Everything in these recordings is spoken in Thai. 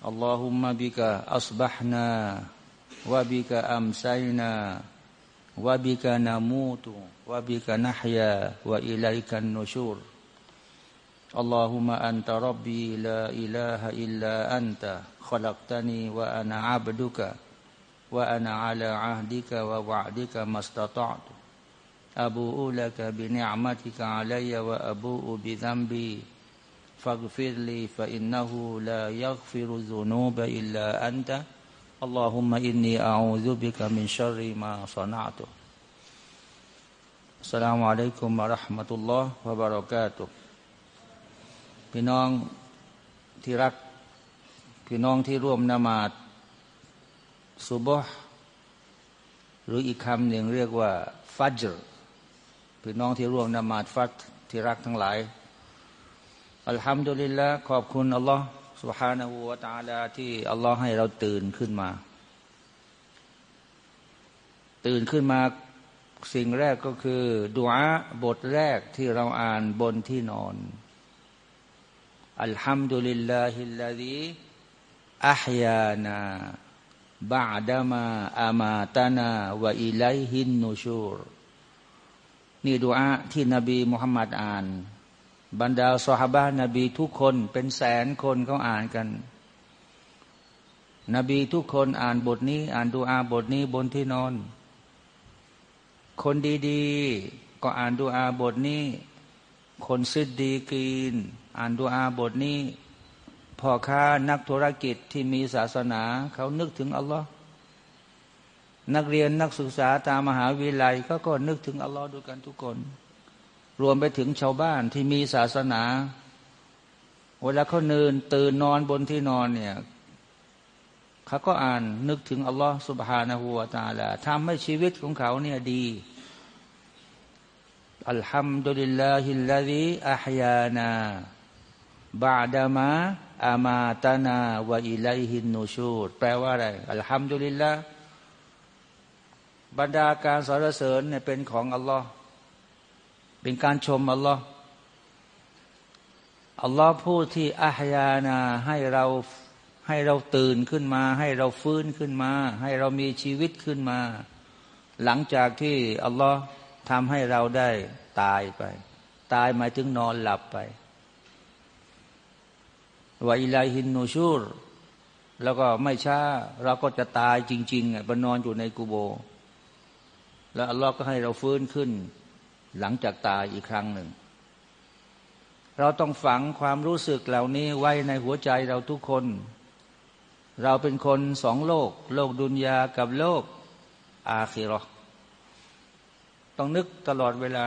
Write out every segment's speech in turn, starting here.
Allahumma bika asbahna wabika amsayna wabika namutu wabika nahya wa ilaikan nusyur Allahumma anta rabbi la ilaha illa anta khalaqtani wa ana abduka wa ana ala ahdika wa wa'dika mastata'tu. Abu'u laka bi ni'matika alayya wa abu'u bi dhanbi. فاغفر لي فإنه لا يغفر الذنوب إلا أنت اللهم إني أعوذ بك من شر ما صنعت السلام عليكم ورحمة الله وبركاته พี่น้องที่รักพี่น้องที่ร่วมนมาดซุบฮ์หรืออีกคำหนึ่งเรียกว่าฟัจรพี่น้องที่ร่วมนมาดฟัจที่รักทั้งหลาย อัลฮัมดุลิลละขอบคุณอัลลอฮ์ سبحانه และ تعالى ที่อัลลอฮ์ให้เราตื่นขึ้นมา ตื่นขึ้นมาสิ่งแรกก็คือดุอาบทแรกที่เราอ่านบนที่นอนอัลฮัมดุลิลลาฮิลลาดีอัพยานาบาดามาอามาตานาวะอิไลฮินนูชูรนี่ดุอาที่นบีมุฮัมมัดอ่าน บรรดาสหบานบีทุกคนเป็นแสนคนเขาอ่านกัน นบีทุกคนอ่านบทนี้ อ่านดูอาบทนี้บนที่นอน คนดีๆ ก็อ่านดูอาบทนี้ คนซิดดีกีน อ่านดูอาบทนี้พ่อค้านักธุรกิจที่มีศาสนา เขานึกถึงอัลลอฮ์นักเรียนนักศึกษาตามมหาวิทยาลัยก็ก็นึกถึงอัลลอฮ์ด้วยกันทุกคน รวมไปถึงชาวบ้านที่มีศาสนา เวลาเขาเนินตื่นนอนบนที่นอนเนี่ยเขาก็อ่านนึกถึงอัลลอฮ์สุบฮานะฮูวาตาลาทำให้ชีวิตของเขาเนี่ยดีอัลฮัมดุลิลลาฮิลลาฮิอัพยานาบาดามะอามาตานาวะอิไลฮินนูชูดแปลว่าอะไรอัลฮัมดุลิลลาบรรดาการสรรเสริญเนี่ยเป็นของอัลลอฮ์ เป็นการชมอัลลอฮ์อัลลอฮ์พูดที่อาฮยานาให้เราให้เราตื่นขึ้นมา ให้เราฟื้นขึ้นมา ให้เรามีชีวิตขึ้นมา หลังจากที่อัลลอฮ์ทำให้เราได้ตายไป ตายหมายถึงนอนหลับไปวอิลาฮินนูชูร แล้วก็ไม่ช้า เราก็จะตายจริงๆไปนอนอยู่ในกูโบ แล้วอัลลอฮ์ก็ให้เราฟื้นขึ้น หลังจากตายอีกครั้งหนึ่ง เราต้องฝังความรู้สึกเหล่านี้ไว้ในหัวใจเราทุกคน เราเป็นคนสองโลก โลกดุนยากับโลก อาคีรอต้องนึกตลอดเวลา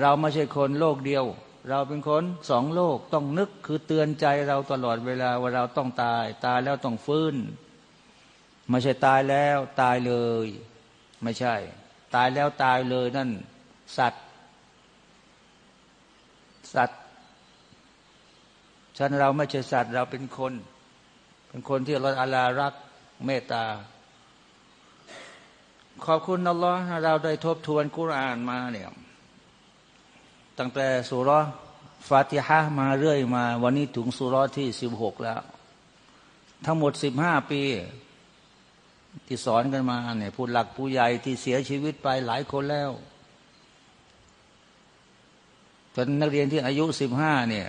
เราไม่ใช่คนโลกเดียว เราเป็นคนสองโลกต้องนึกคือเตือนใจเราตลอดเวลาว่าเราต้องตาย ตายแล้วต้องฟื้นไม่ใช่ตายแล้ว ตายเลย ไม่ใช่ ตายแล้วตายเลยนั่น สัตว์ สัตว์ฉันเราไม่ใช่สัตว์เราเป็นคน เป็นคนที่เราอาลารักเมตตา ขอบคุณนัลลอฮ์เราได้ทบทวนกุรานมาเนี่ยตั้งแต่สุรฟาติฮะมาเรื่อยมา วันนี้ถึงสุรที่สิบหกแล้ว ทั้งหมดสิบห้าปี ที่สอนกันมาเนี่ยผู้หลักผู้ใหญ่ที่เสียชีวิตไปหลายคนแล้วจนนักเรียนที่อายุสิบห้าเนี่ย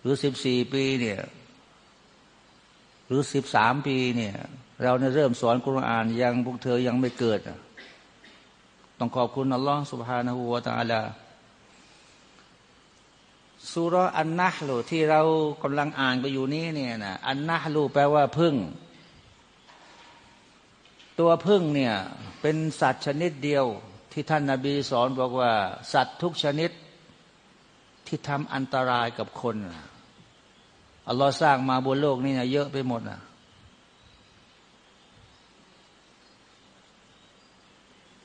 หรือสิบสี่ปีเนี่ย หรือสิบสามปีเนี่ย เราเนี่ยเริ่มสอนกุรอานยังพวกเธอยังไม่เกิด ต้องขอบคุณอัลลอฮฺสุบฮานาหูวาตาลาสุรอันนะลูที่เรากำลังอ่านไปอยู่นี้เนี่ยนะอันนะลูแปลว่าพึ่ง ตัวพึ่งเนี่ยเป็นสัตว์ชนิดเดียว ที่ท่านนาบีสอนบอกว่า สัตว์ทุกชนิดที่ทำอันตรายกับคนอัลลอฮ์สร้างมาบนโลกนี่นะเยอะไปหมดนะ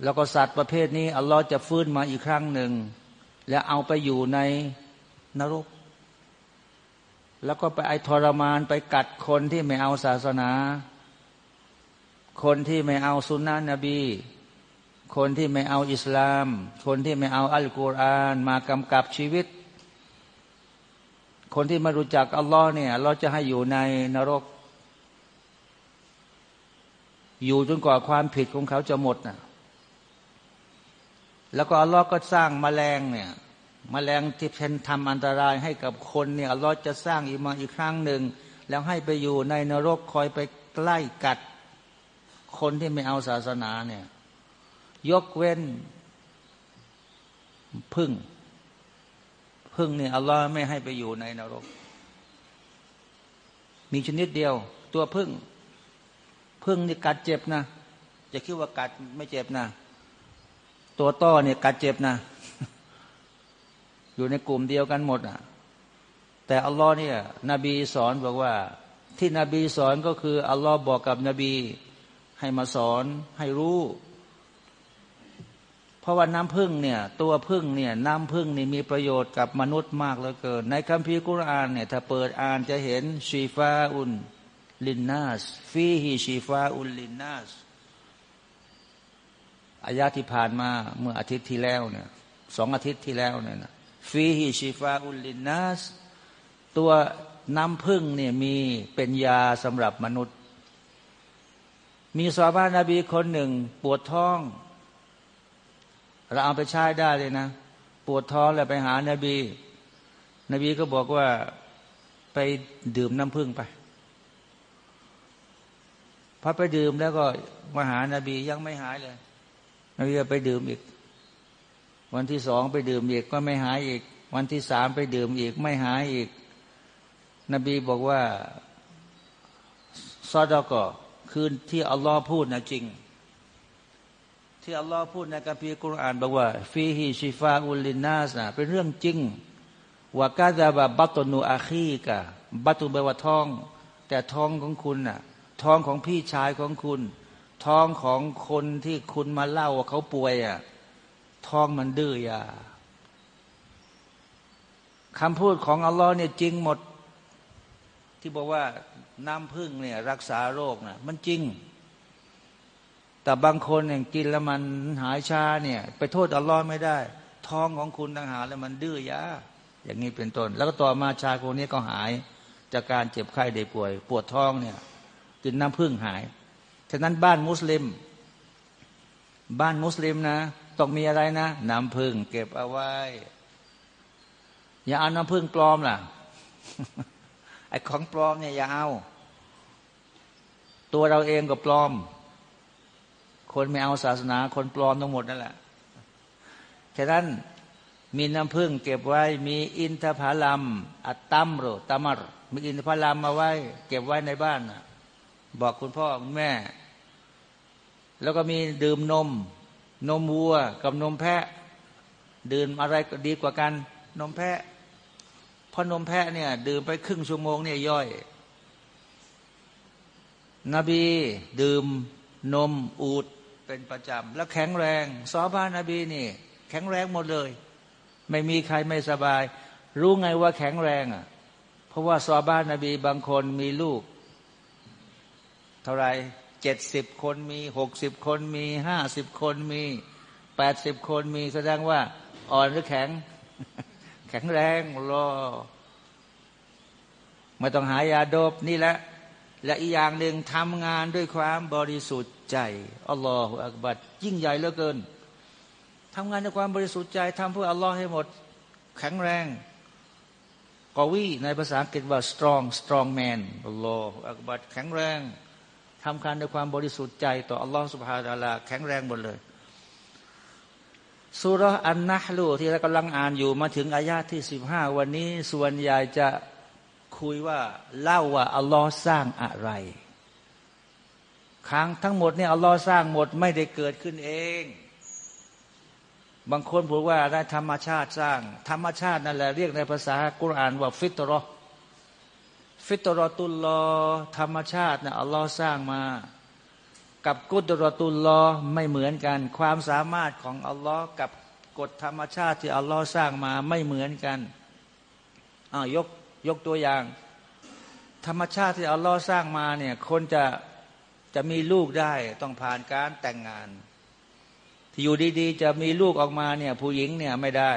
แล้วก็สัตว์ประเภทนี้อัลลอฮ์จะฟื้นมาอีกครั้งหนึ่ง แล้วเอาไปอยู่ในนรก แล้วก็ไปไอทรมานไปกัดคนที่ไม่เอาศาสนา คนที่ไม่เอาสุนนะนบี คนที่ไม่เอาอิสลาม คนที่ไม่เอาอัลกุรอานมากำกับชีวิต คนที่ไมารู้จักอัลลอฮ์เนี่ยเราจะให้อยู่ในนรก อยู่จนกว่าความผิดของเขาจะหมดนะ่ะแล้วก็อัลลอฮ์ก็สร้างมแมลงเนี่ยมแมลงที่เป็นทำอันตรายให้กับคนเนี่ยอัลลอฮ์จะสร้างอีกมาอีกครั้งหนึ่ง แล้วให้ไปอยู่ในนรกคอยไปใกล้กัด คนที่ไม่เอาศาสนาเนี่ย ยกเว้น พึ่ง พึ่งเนี่ยอัลลอฮ์ไม่ให้ไปอยู่ในนรก มีชนิดเดียว ตัวพึ่ง พึ่งนี่กัดเจ็บนะจะคิดว่ากัดไม่เจ็บนะ ตัวต้อเนี่ยกัดเจ็บนะ อยู่ในกลุ่มเดียวกันหมดอะ แต่อัลลอฮ์เนี่ย นบีสอนบอกว่า ที่นบีสอนก็คืออัลลอฮ์บอกกับนบี ให้มาสอนให้รู้ เพราะว่าน้ำพึ่งเนี่ย ตัวพึ่งเนี่ย น้ำพึ่งนี่มีประโยชน์กับมนุษย์มากเหลือเกิน ในคัมภีร์กุรอานเนี่ย ถ้าเปิดอ่านจะเห็นชีฟาอุนลินนาสฟีฮีชีฟาอุนลินนาสอายาที่ผ่านมาเมื่ออาทิตย์ที่แล้วเนี่ยสองอาทิตย์ที่แล้วเนี่ยนะฟีฮิชิฟาอุลลินนัสตัวน้ำพึ่งเนี่ยมีเป็นยาสำหรับมนุษย์ มีสาบานาบีคนหนึ่ง ปวดท้อง เราเอาไปใช้ได้เลยนะ ปวดท้องแล้วไปหานาบี นบีก็บอกว่าไปดื่มน้ำพึ่งไปพอไปดื่มแล้วก็มาหานาบียังไม่หายเลย นบีไปดื่มอีก วันที่สองไปดื่มอีกก็ไม่หายอีก วันที่สามไปดื่มอีก ไม่หายอีก นบีบอกว่าซอดอก คือที่อัลลอฮ์พูดนะจริง ที่อัลลอฮ์พูดในกัมภีร์กุรอานบอกว่าฟีฮิชิฟาอุลลินนาสนะเป็นเรื่องจริงว่ากาซาบะบัตนูอาคีกะบัตุเบว่าท้อง แต่ท้องของคุณน่ะ ท้องของพี่ชายของคุณ ท้องของคนที่คุณมาเล่าว่าเขาป่วยอะท้องมันดื้อยาคำพูดของอัลลอฮ์เนี่ยจริงหมด ที่บอกว่า น้ำพึ่งเนี่ย รักษาโรคนะมันจริง แต่บางคนเนี่ยกินแล้วมันหายชาเนี่ย ไปโทษอัลลอฮ์ไม่ได้ ท้องของคุณต่างหากแล้วมันดื้อยาอย่างนี้เป็นต้น แล้วก็ต่อมาชาคนนี้ก็หาย จากการเจ็บไข้ได้ป่วย ปวดท้องเนี่ย กินน้ำพึ่งหายฉะนั้นบ้านมุสลิม บ้านมุสลิมนะต้องมีอะไรนะน้ำพึ่งเก็บเอาไว้ อย่าเอาน้ำพึ่งปลอมล่ะ ไอ้ของปลอมเนี่ยอย่าเอา ตัวเราเองก็ปลอม คนไม่เอาศาสนา คนปลอมทั้งหมดนั่นแหละฉะนั้นมีน้ำพึ่งเก็บไว้ มีอินทผลัมอัตตัมโรตามรมีอินทผลัมมาไว้ เก็บไว้ในบ้านบอกคุณพ่อคุณแม่ แล้วก็มีดื่มนม นมวัวกับนมแพะ ดื่มอะไรดีกว่ากัน นมแพะ พราะนมแพะเนี่ย ดื่มไปครึ่งชั่วโมงเนี่ยย่อย นบี ดื่มนมอูดเป็นประจำ แล้วแข็งแรงซอบ้านนบีนี่ แข็งแรงหมดเลย ไม่มีใครไม่สบาย รู้ไงว่าแข็งแรงอะ เพราะว่าซอบ้านนบีบางคนมีลูก เท่าไรเจ็ดสิบคนมีหกสิบคนมีห้าสิบคนมีแปดสิบคนมีแสดงว่าอ่อนหรือแข็ง ข็งแรงรอไม่ต้องหายาโดบนี่แหละและอีกอย่างหนึ่งทำงานด้วยความบริสุทธิ์ใจอัลลอฮฺอักบัดยิ่งใหญ่เหลือเกินทำงานด้วยความบริสุทธิ์ใจทำเพื่ออัลลอฮ์ให้หมด แข็งแรงกวีในภาษาอังกฤษว่า strong strong man อัลลอฮฺอักบัดแข็งแรงทำการด้วยความบริสุทธิ์ใจ ต่ออัลลอฮฺสุบฮานาลาแข็งแรงหมดเลย สุรอันนะลูที่เรากำลังอ่านอยู่มาถึงอายาที่สิบห้าวันนี้ส่วนใหญ่จะคุยว่าเล่าว่าอัลลอฮ์สร้างอะไร ครั้งทั้งหมดเนี่ยอัลลอฮ์สร้างหมดไม่ได้เกิดขึ้นเอง บางคนพูดว่าได้ธรรมชาติสร้าง ธรรมชาตินั่นแหละเรียกในภาษากุรอานว่าฟิตรอฟิตรอตุลลอธรรมชาตินะอัลลอฮ์สร้างมา กับกุตรตุลลอไม่เหมือนกัน ความสามารถของอัลลอฮ์กับกฎธรรมชาติที่อัลลอฮ์สร้างมาไม่เหมือนกันอ้าวยกยกตัวอย่าง ธรรมชาติที่อัลลอฮ์สร้างมาเนี่ยคนจะจะมีลูกได้ต้องผ่านการแต่งงาน ที่อยู่ดีๆ จะมีลูกออกมาเนี่ยผู้หญิงเนี่ยไม่ได้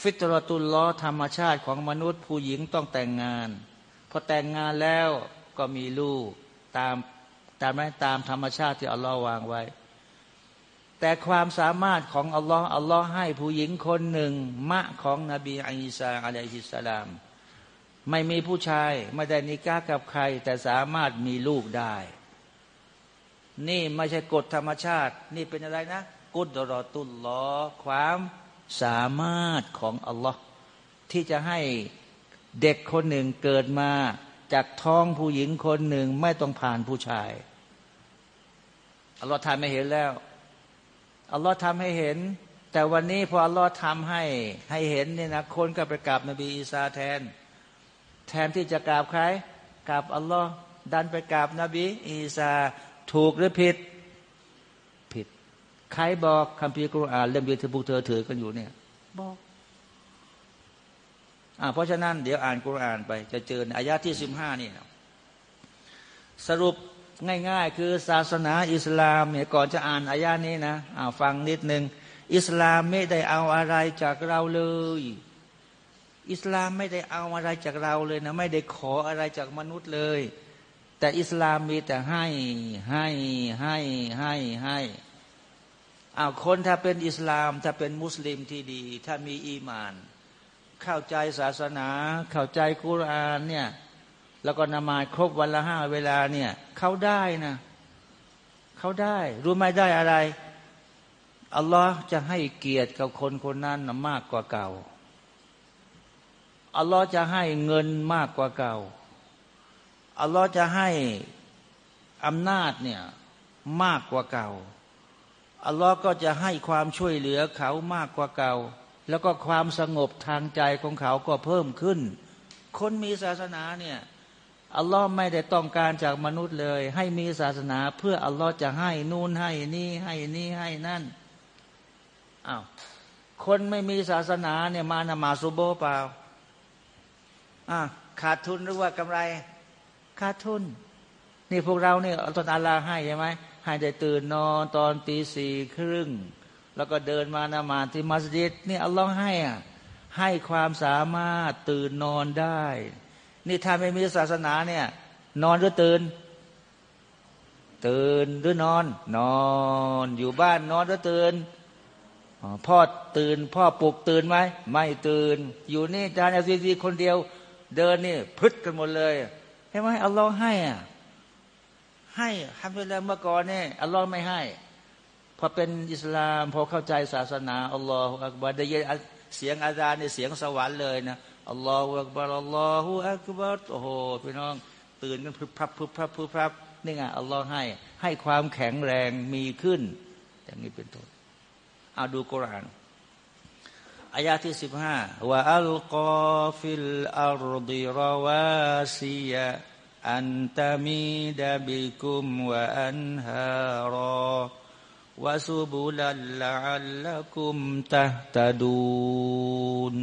ฟิตรตุลล้อธรรมชาติของมนุษย์ ผู้หญิงต้องแต่งงานพอแต่งงานแล้วก็มีลูกตาม ตามไหมตามธรรมชาติที่อัลลอฮ์วางไว้ แต่ความสามารถของอัลลอฮ์อัลลอฮ์ให้ผู้หญิงคนหนึ่ง มะของนบีอิสาอะลัยฮิสสลาม ไม่มีผู้ชายไม่ได้นิก้ากับใคร แต่สามารถมีลูกได้ นี่ไม่ใช่กฎธรรมชาติ นี่เป็นอะไรนะ กุดรอตุลลอความสามารถของอัลลอฮ์ที่จะให้เด็กคนหนึ่งเกิดมาจากท้องผู้หญิงคนหนึ่งไม่ต้องผ่านผู้ชาย อัลลอฮ์ทำให้เห็นแล้วอัลลอฮ์ทำให้เห็น แต่วันนี้พออัลลอฮ์ทำให้ให้เห็นเนี่ยนะคนก็ไปกราบนบีอีสาแทน แทนที่จะกราบใครกราบอัลลอฮ์ดันไปกราบนบีอีสาถูกหรือผิดผิด ใครบอกคำพีกรุอานเล่มเดียวที่พวกเธอถือกันอยู่เนี่ยบอกอ่าเพราะฉะนั้นเดี๋ยวอ่านกุรอานไป จะเจออายาที่สิบห้านี่สรุป ง่าย ๆ คือศาสนาอิสลามเนี่ยก่อนจะอ่านอายานี้นะอ่าฟังนิดหนึ่งอิสลามไม่ได้เอาอะไรจากเราเลย อิสลามไม่ได้เอาอะไรจากเราเลยนะ ไม่ได้ขออะไรจากมนุษย์เลย แต่อิสลามมีแต่ให้ให้ให้ให้ให้อ้าวคนถ้าเป็นอิสลามถ้าเป็นมุสลิมที่ดี ถ้ามีอีมาน เข้าใจศาสนา เข้าใจกุรานเนี่ย แล้วก็นมาครบวันละห้าเวลาเนี่ยเขาได้นะเขาได้ รู้ไหมได้อะไรอัลลอฮ์จะให้เกียรติกับคนคนนั้นมากกว่าเก่าอัลลอฮ์จะให้เงินมากกว่าเก่าอัลลอฮ์จะให้อำนาจเนี่ยมากกว่าเก่าอัลลอฮ์ก็จะให้ความช่วยเหลือเขามากกว่าเก่า แล้วก็ความสงบทางใจของเขาก็เพิ่มขึ้น คนมีศาสนาเนี่ย อัลลอฮ์ไม่ได้ต้องการจากมนุษย์เลย ให้มีศาสนาเพื่ออัลลอฮ์จะให้นู่นให้นี่ให้นี่ให้นั่นอ้าวคนไม่มีศาสนาเนี่ยมานมาสุโบเปล่าอ่าขาดทุนหรือว่ากำไรขาดทุน นี่พวกเราเนี่ยตอนอาลาให้ใช่ไหมให้ได้ตื่นนอนตอนตีสี่ครึ่ง แล้วก็เดินมานมาที่มัสยิดนี่อัลลอฮ์ให้อะให้ความสามารถตื่นนอนได้ นี่ถ้าไม่มีศาสนาเนี่ย นอนหรือตื่น ตื่นหรือนอน นอนอยู่บ้านนอนหรือตื่นพ่อตื่น พ่อปลุกตื่นไหมไม่ตื่น อยู่นี่จานเอลซีซีคนเดียว เดินนี่พึดกันหมดเลยเห็นไหมอัลลอฮ์ให้อะให้ทำไปแล้วเมื่อก่อนเนี่ยอัลลอฮ์ไม่ให้พอเป็นอิสลามพอเข้าใจศาสนาอัลลอฮฺอักบารได้ยินเสียงอาจารย์ในเสียงสวรรค์เลยนะ อัลลอฮฺอักบารอัลลอฮฺอักบารโอ้โหพี่น้อง ตื่นกันพึบพับพึบพับพึบพับนี่ไงอัลลอฮ์ให้ให้ความแข็งแรงมีขึ้น อย่างนี้เป็นต้นเอาดูกุรานอายาที่สิบห้าว่าอัลกอฟิลالأرض رواسي أن تميد بكم وأنهارا وسبلا لعلكم تهتدون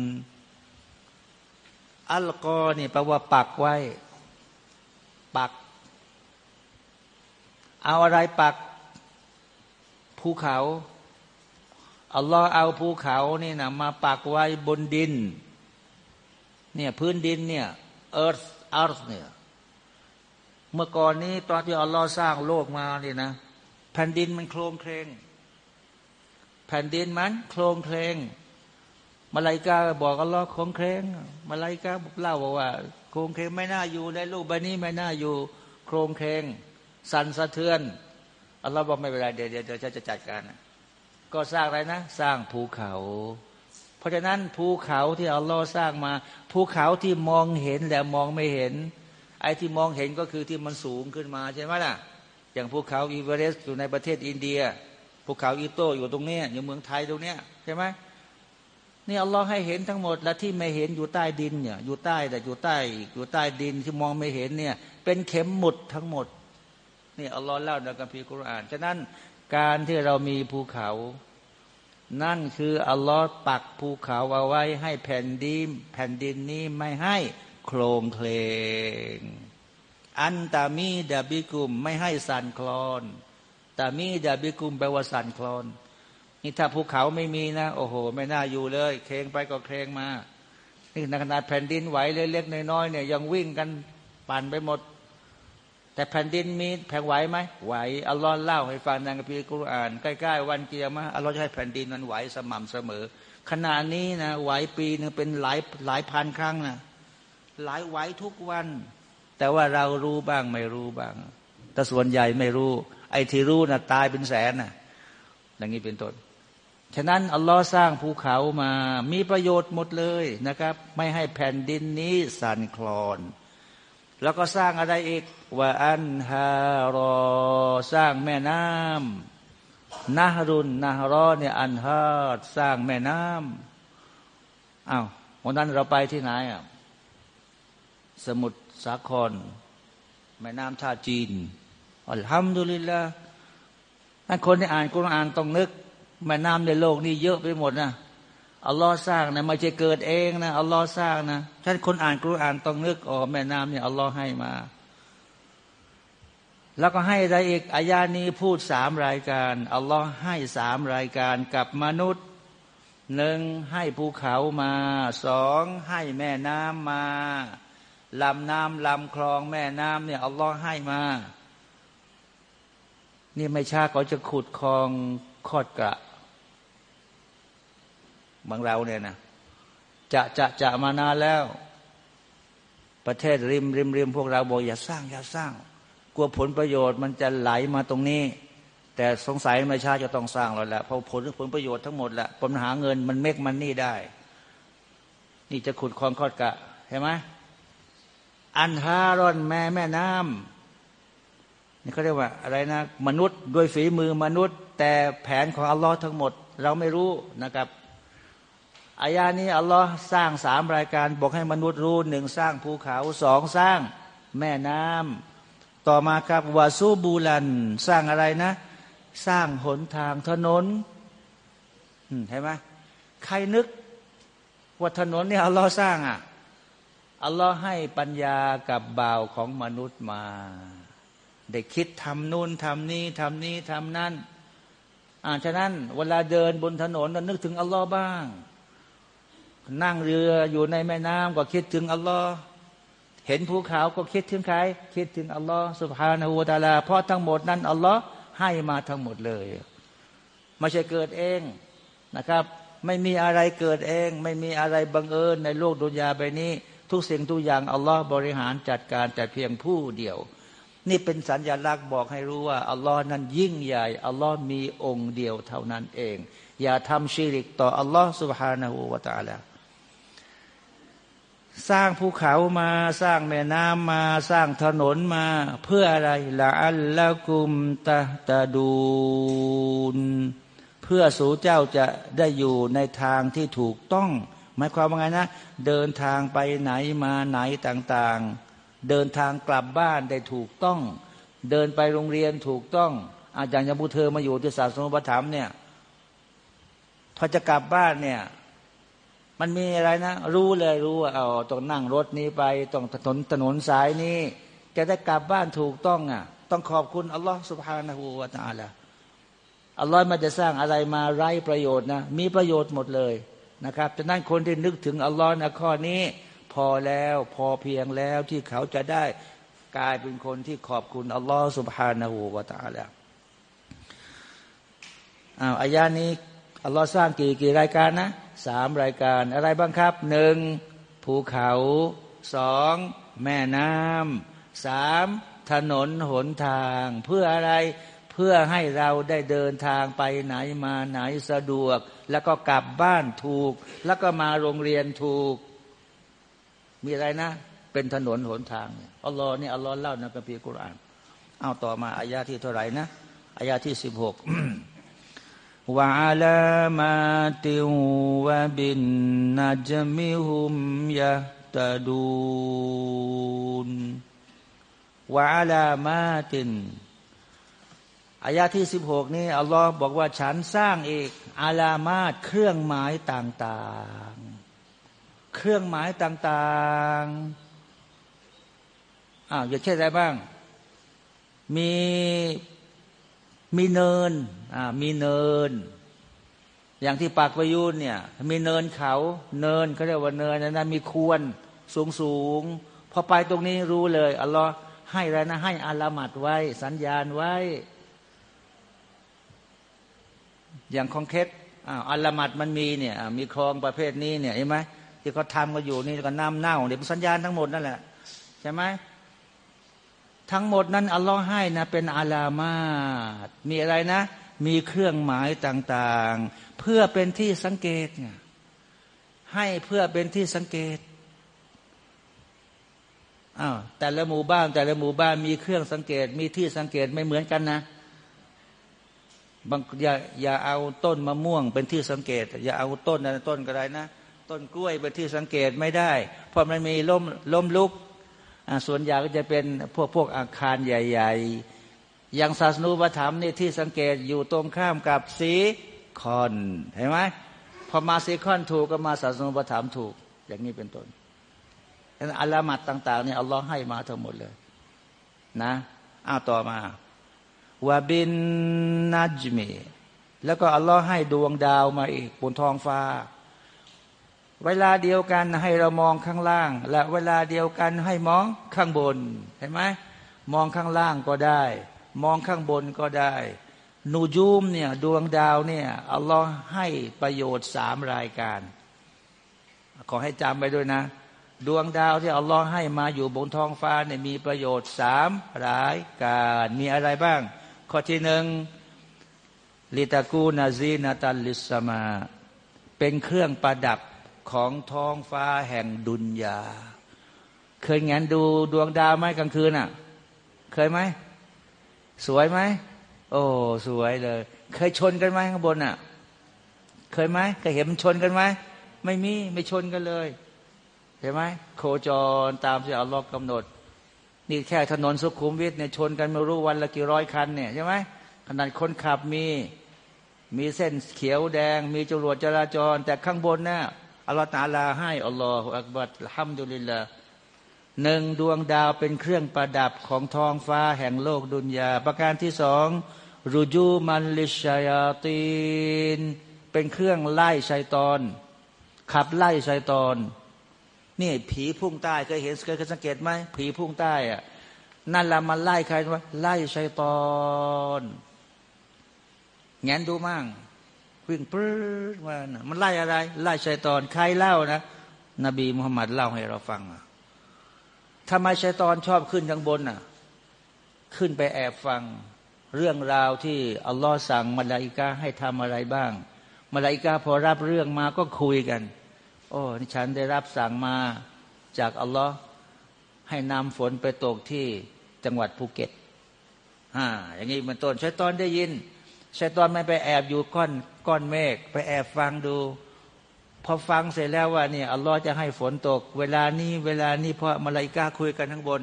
ألقى นี่แปลว่าปักไว้ ปัก เอาอะไรปัก ภูเขา อัลลอฮ์เอาภูเขานี่นะมาปักไว้บนดิน เนี่ยพื้นดินเนี่ย earth earth เนี่ยเมื่อก่อนนี้ตอนที่อัลลอฮ์สร้างโลกมาเนี่ยนะ แผ่นดินมันโครงเครงแผ่นดินมันโครงเครง มาลายกาบอกอัลลอฮ์โครงเครงมาลายกาเล่าบอกว่า โครงเครงไม่น่าอยู่ในโลกใบนี้ไม่น่าอยู่ โครงเครงสั่นสะเทือนอัลลอฮ์บอกไม่เป็นไรเดี๋ยวเดี๋ยวจะจัดการนะก็สร้างอะไรนะ สร้างภูเขา เพราะฉะนั้นภูเขาที่อัลลอฮ์สร้างมา ภูเขาที่มองเห็นแต่มองไม่เห็น ไอ้ที่มองเห็นก็คือที่มันสูงขึ้นมาใช่ไหมล่ะ อย่างภูเขาอีเวอเรสต์อยู่ในประเทศอินเดียภูเขาอิโต้อยู่ตรงนี้อยู่เมืองไทยตรงนี้ใช่ไหม นี่อัลลอฮ์ให้เห็นทั้งหมดและที่ไม่เห็นอยู่ใต้ดินเนี่ยอยู่ใต้แต่อยู่ใต้อยู่ใต้ดินที่มองไม่เห็นเนี่ยเป็นเข็มหมุดทั้งหมดนี่อัลลอฮ์เล่าในกัมภีร์กุรอาน ฉะนั้นการที่เรามีภูเขา นั่นคืออัลลอฮ์ปักภูเขาเอาไว้ให้แผ่นดินแผ่นดินนี้ไม่ให้โคลงเคลงอันตามีดาบิกุมไม่ให้สั่นคลอนตามีดาบิกุมแปลว่าสั่นคลอน นี่ถ้าภูเขาไม่มีนะ โอ้โห ไม่น่าอยู่เลย เคลงไปก็เคลงมา นี่ขนาดแผ่นดินไหวเล็กๆน้อยๆเนี่ยยังวิ่งกันปั่นไปหมด แต่แผ่นดินมีแผ่นไหวไหมไหวอัลลอฮ์เล่าให้ฟังในกัมภีร์กุรอานใกล้ๆวันเกียร์มาอัลลอฮ์จะให้แผ่นดินนั้นไหวสม่ำเสมอ ขณะนี้นะไหวปีนึงเป็นหลายหลายพันครั้งนะหลายไหวทุกวัน แต่ว่าเรารู้บ้างไม่รู้บ้าง แต่ส่วนใหญ่ไม่รู้ ไอ้ที่รู้นะ่ะตายเป็นแสนนะ่ะอย่างนี้เป็นต้น ฉะนั้นอัลลอฮ์สร้างภูเขามามีประโยชน์หมดเลยนะครับ ไม่ให้แผ่นดินนี้สั่นคลอน แล้วก็สร้างอะไรอีกว่าอันฮารอสร้างแม่น้ำนาฮรุนนาฮรอเนี่ยอันฮาดสร้างแม่น้ำอ้าววันนั้นเราไปที่ไหนอะสมุทรสาคร แม่น้ำท่าจีนอัลฮัมดุลิลละนั่นคนที่อ่านกุรอานต้องนึก แม่น้ำในโลกนี้เยอะไปหมดนะอัลลอฮ์สร้างนะไม่ใช่เกิดเองนะอัลลอฮ์สร้างนะท่านคนอ่านกุรอานต้องนึกอ๋อแม่น้ำเนี่ยอัลลอฮ์ให้มา แล้วก็ให้อะไรอีกอายานี้พูดสามรายการอัลลอฮ์ให้สามรายการกับมนุษย์หนึ่งให้ภูเขามาสองให้แม่น้ำมาลำน้ำลำคลองแม่น้ำเนี่ยอัลลอฮ์ให้มา นี่ไม่ช้าเขาจะขุดคลอง คอดกะบางเราเนี่ยนะจะจะจะมานานแล้ว ประเทศริมริมริมพวกเราบอกอย่าสร้าง อย่าสร้าง กลัวผลประโยชน์มันจะไหลมาตรงนี้ แต่สงสัยไม่ชาจะต้องสร้างแล้วแหละเพราะผลผลประโยชน์ทั้งหมดแหละปัญหาเงินมันเมกมันนี่ได้ นี่จะขุดคลองคอดกะเห็นไหมอันฮารอนแม่แม่น้ำ นี่เขาเรียกว่าอะไรนะ มนุษย์ด้วยฝีมือมนุษย์ แต่แผนของอัลลอฮ์ทั้งหมด เราไม่รู้นะครับอายานี้อัลลอฮ์สร้างสามรายการบอกให้มนุษย์รู้หนึ่งสร้างภูเขาสองสร้างแม่น้ำต่อมาครับวาซูบูลัน สร้างอะไรนะ สร้างหนทางถนนเห็นไหมใครนึกว่าถนนนี่อัลลอฮ์สร้างอะอัลลอฮ์ให้ปัญญากับบ่าวของมนุษย์มา ได้คิดทำนู่นทำนี้ทำนี้ทำนั่นอ่าฉะนั้นเวลาเดินบนถนนนึกถึงอัลลอฮ์บ้าง นั่งเรืออยู่ในแม่น้ำก็คิดถึงอัลลอฮ์เห็นภูเขาก็คิดถึงใครคิดถึงอัลลอฮ์สุบฮานาหูตาลาเพราะทั้งหมดนั้นอัลลอฮ์ให้มาทั้งหมดเลยไม่ใช่เกิดเองนะครับ ไม่มีอะไรเกิดเอง ไม่มีอะไรบังเอิญในโลกดุนยาใบนี้ ทุกสิ่งทุกอย่างอัลลอฮ์บริหารจัดการแต่เพียงผู้เดียว นี่เป็นสัญญลักษณ์บอกให้รู้ว่าอัลลอฮ์นั้นยิ่งใหญ่อัลลอฮ์มีองค์เดียวเท่านั้นเอง อย่าทำชีริกต่ออัลลอฮ์สุบฮานาหูวาตาแล้วสร้างภูเขามาสร้างแม่น้ำมาสร้างถนนมา เพื่ออะไรละอัลละกุมตะตะดูนเพื่อสู่เจ้าจะได้อยู่ในทางที่ถูกต้องหมายความว่าไงนะ เดินทางไปไหนมาไหนต่าง ๆ เดินทางกลับบ้านได้ถูกต้อง เดินไปโรงเรียนถูกต้อง อาจารย์ยบุเธอมาอยู่ที่ศาสนุปถัมเนี่ยพอจะกลับบ้านเนี่ย มันมีอะไรนะ รู้เลยรู้ว่าเอาต้องนั่งรถนี้ไปต้องถนนถนนสายนี้จะได้กลับบ้านถูกต้องอะ ต้องขอบคุณอัลลอฮฺสุบฮานาหูวาตาละอัลลอฮฺมันจะสร้างอะไรมาไร้ประโยชน์นะมีประโยชน์หมดเลยนะครับฉะนั้นคนที่นึกถึงอัลลอฮ์นะข้อนี้ พอแล้วพอเพียงแล้วที่เขาจะได้กลายเป็นคนที่ขอบคุณอัลลอฮ์สุบฮานาหูวาตาแล้วอ้าวอายานี้อัลลอฮ์สร้างกี่กี่รายการนะสามรายการอะไรบ้างครับหนึ่งภูเขาสองแม่น้ำสามถนนหนทาง เพื่ออะไรเพื่อให้เราได้เดินทางไปไหนมาไหนสะดวก แล้วก็กลับบ้านถูก แล้วก็มาโรงเรียนถูก มีอะไรนะ เป็นถนนหนทางอัลลอฮ์นี่อัลลอฮ์เล่าในคัมภีร์กุรานเอาต่อมาอายาที่เท่าไหร่นะอายาที่สิบหกวาลามาติวะบินนัจมิฮุมยะตะดูนวาลามาตินอายาที่สิบหกนี้อัลลอฮ์บอกว่าฉันสร้างเอกอาลามาตเครื่องหมายต่าง เครื่องหมายต่างๆอ้าวอย่าเช่นอะไรบ้าง มีมีเนินอ่ามีเนิน อย่างที่ปากประยุนเนี่ย มีเนินเขา เนินเขาเรียกว่าเนินนั้นมีควรสูงสูงพอไปตรงนี้รู้เลยอัลลอฮ์ให้อะไรนะ ให้อาลามัดไว้ สัญญาณไว้ อย่างคองเคสอ้าวอัลลมัดมันมีเนี่ยมีคลองประเภทนี้เนี่ยเห็นไหม ที่เขาทำกันอยู่นี่ก็น้ำเน่าเนี่ยเป็นสัญญาณทั้งหมดนั่นแหละใช่ไหมทั้งหมดนั้นอัลลอฮ์ให้นะเป็นอาลามาตมีอะไรนะ มีเครื่องหมายต่างๆ เพื่อเป็นที่สังเกตเนี่ยให้เพื่อเป็นที่สังเกตอ้าวแต่ละหมู่บ้าน แต่ละหมู่บ้านมีเครื่องสังเกต มีที่สังเกตไม่เหมือนกันนะบางอย่าอย่าเอาต้นมะม่วงเป็นที่สังเกต อย่าเอาต้นนะต้นก็ได้นะ ต้นกล้วยเป็นที่สังเกตไม่ได้ เพราะมันมีล้มล้มลุกส่วนใหญ่ก็จะเป็นพวกพวกอาคารใหญ่ ๆ อย่างศาสนูปธรรมนี่ที่สังเกตอยู่ตรงข้ามกับสีคอนเห็นไหมพอมาสีคอนถูกก็มาศาสนูปธรรมถูก อย่างนี้เป็นต้นอัลลามัดต่างๆเนี่ยอัลลอฮ์ให้มาทั้งหมดเลย นะอ้าวต่อมาวาบินนัจมีแล้วก็อัลลอฮ์ให้ดวงดาวมาอีกบนท้องฟ้า เวลาเดียวกันให้เรามองข้างล่าง และเวลาเดียวกันให้มองข้างบนเห็นไหมมองข้างล่างก็ได้ มองข้างบนก็ได้ นูจูมเนี่ยดวงดาวเนี่ยอัลลอฮ์ให้ประโยชน์สามรายการ ขอให้จำไปด้วยนะ ดวงดาวที่อัลลอฮ์ให้มาอยู่บนท้องฟ้าเนี่ยมีประโยชน์สามรายการ มีอะไรบ้าง ข้อที่หนึ่งลิตากูนาซีนาตันลิสมา เป็นเครื่องประดับ ของท้องฟ้าแห่งดุนยา เคยงั้นดูดวงดาวไหมกลางคืนอะ เคยไหม สวยไหม โอ้ สวยเลย เคยชนกันไหมข้างบนอะ เคยไหมเคยเห็นมันชนกันไหม ไม่มี ไม่ชนกันเลยเห็นไหมโคจรตามที่อัลลอฮ์กำหนด นี่แค่ถนนสุขุมวิทเนี่ยชนกันไม่รู้วันละกี่ร้อยคันเนี่ยใช่ไหมขนาดคนขับมีมีเส้นเขียวแดง มีจรวดจราจร แต่ข้างบนน่ะ อัลลอฮฺตาลาให้อัลลอฮฺอักบัดห้ามดุลิลละหนึ่งดวงดาวเป็นเครื่องประดับของทองฟ้าแห่งโลกดุนยา ประการที่สองรูจูมันลิชยาตีน เป็นเครื่องไล่ชัยตอน ขับไล่ชัยตอน นี่ผีพุ่งใต้เคยเห็นเคยสังเกตไหมผีพุ่งใต้อะนั่นละมันไล่ใครวะไล่ชัยตอนแงนดูมั่ง วิ่งปื้ดมามันไล่อะไร ไล่ชัยตอนใครเล่านะ นบีมุฮัมมัดเล่าให้เราฟังอะทำไมชัยตอนชอบขึ้นข้างบนอะ ขึ้นไปแอบฟัง เรื่องราวที่อัลลอฮ์สั่งมาลาอิกาให้ทำอะไรบ้างมาลาอิกาพอรับเรื่องมาก็คุยกัน โอ้นี่ฉันได้รับสั่งมาจากอัลลอฮ์ให้นำฝนไปตกที่จังหวัดภูเก็ตอ่าอย่างนี้มันต้นชัยตอนได้ยินชัยตอนไม่ไปแอบอยู่ก้อน ก้อนเมฆไปแอบฟังดู พอฟังเสร็จแล้วว่าเนี่ยอัลลอฮ์จะให้ฝนตก เวลานี้เวลานี้เพราะมาลายกาคุยกันข้างบน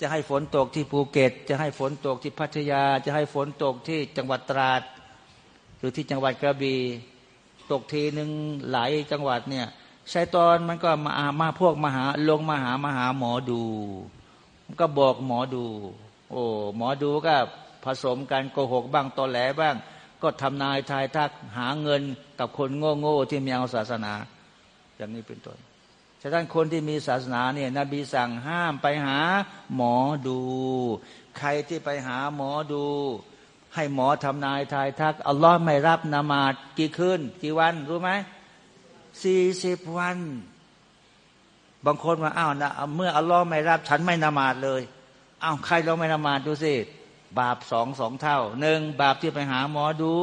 จะให้ฝนตกที่ภูเก็ต จะให้ฝนตกที่พัทยา จะให้ฝนตกที่จังหวัดตราด หรือที่จังหวัดกระบี่ตกทีหนึ่งหลายจังหวัดเนี่ยชายตอนมันก็มามาพวกมาหาลงมาหามาหาหมอดูมันก็บอกหมอดู โอ้หมอดูก็ผสมกันโกหกบ้างตอแหลบ้าง ก็ทำนายทายทักหาเงินกับคนโง่โง่ที่มีเอาศาสนา อย่างนี้เป็นต้นฉะนั้นคนที่มีศาสนาเนี่ยนบีสั่งห้ามไปหาหมอดู ใครที่ไปหาหมอดู ให้หมอทำนายทายทักอัลลอฮ์ไม่รับนามาดกี่คืนกี่วันรู้ไหมสี่สิบวัน บางคนมาอ้าวนะเมื่ออัลลอฮ์ไม่รับฉันไม่นามาดเลยอ้าวใครเราไม่นามาดดูสิ บาปสองสองเท่าหนึ่งบาปที่ไปหาหมอดู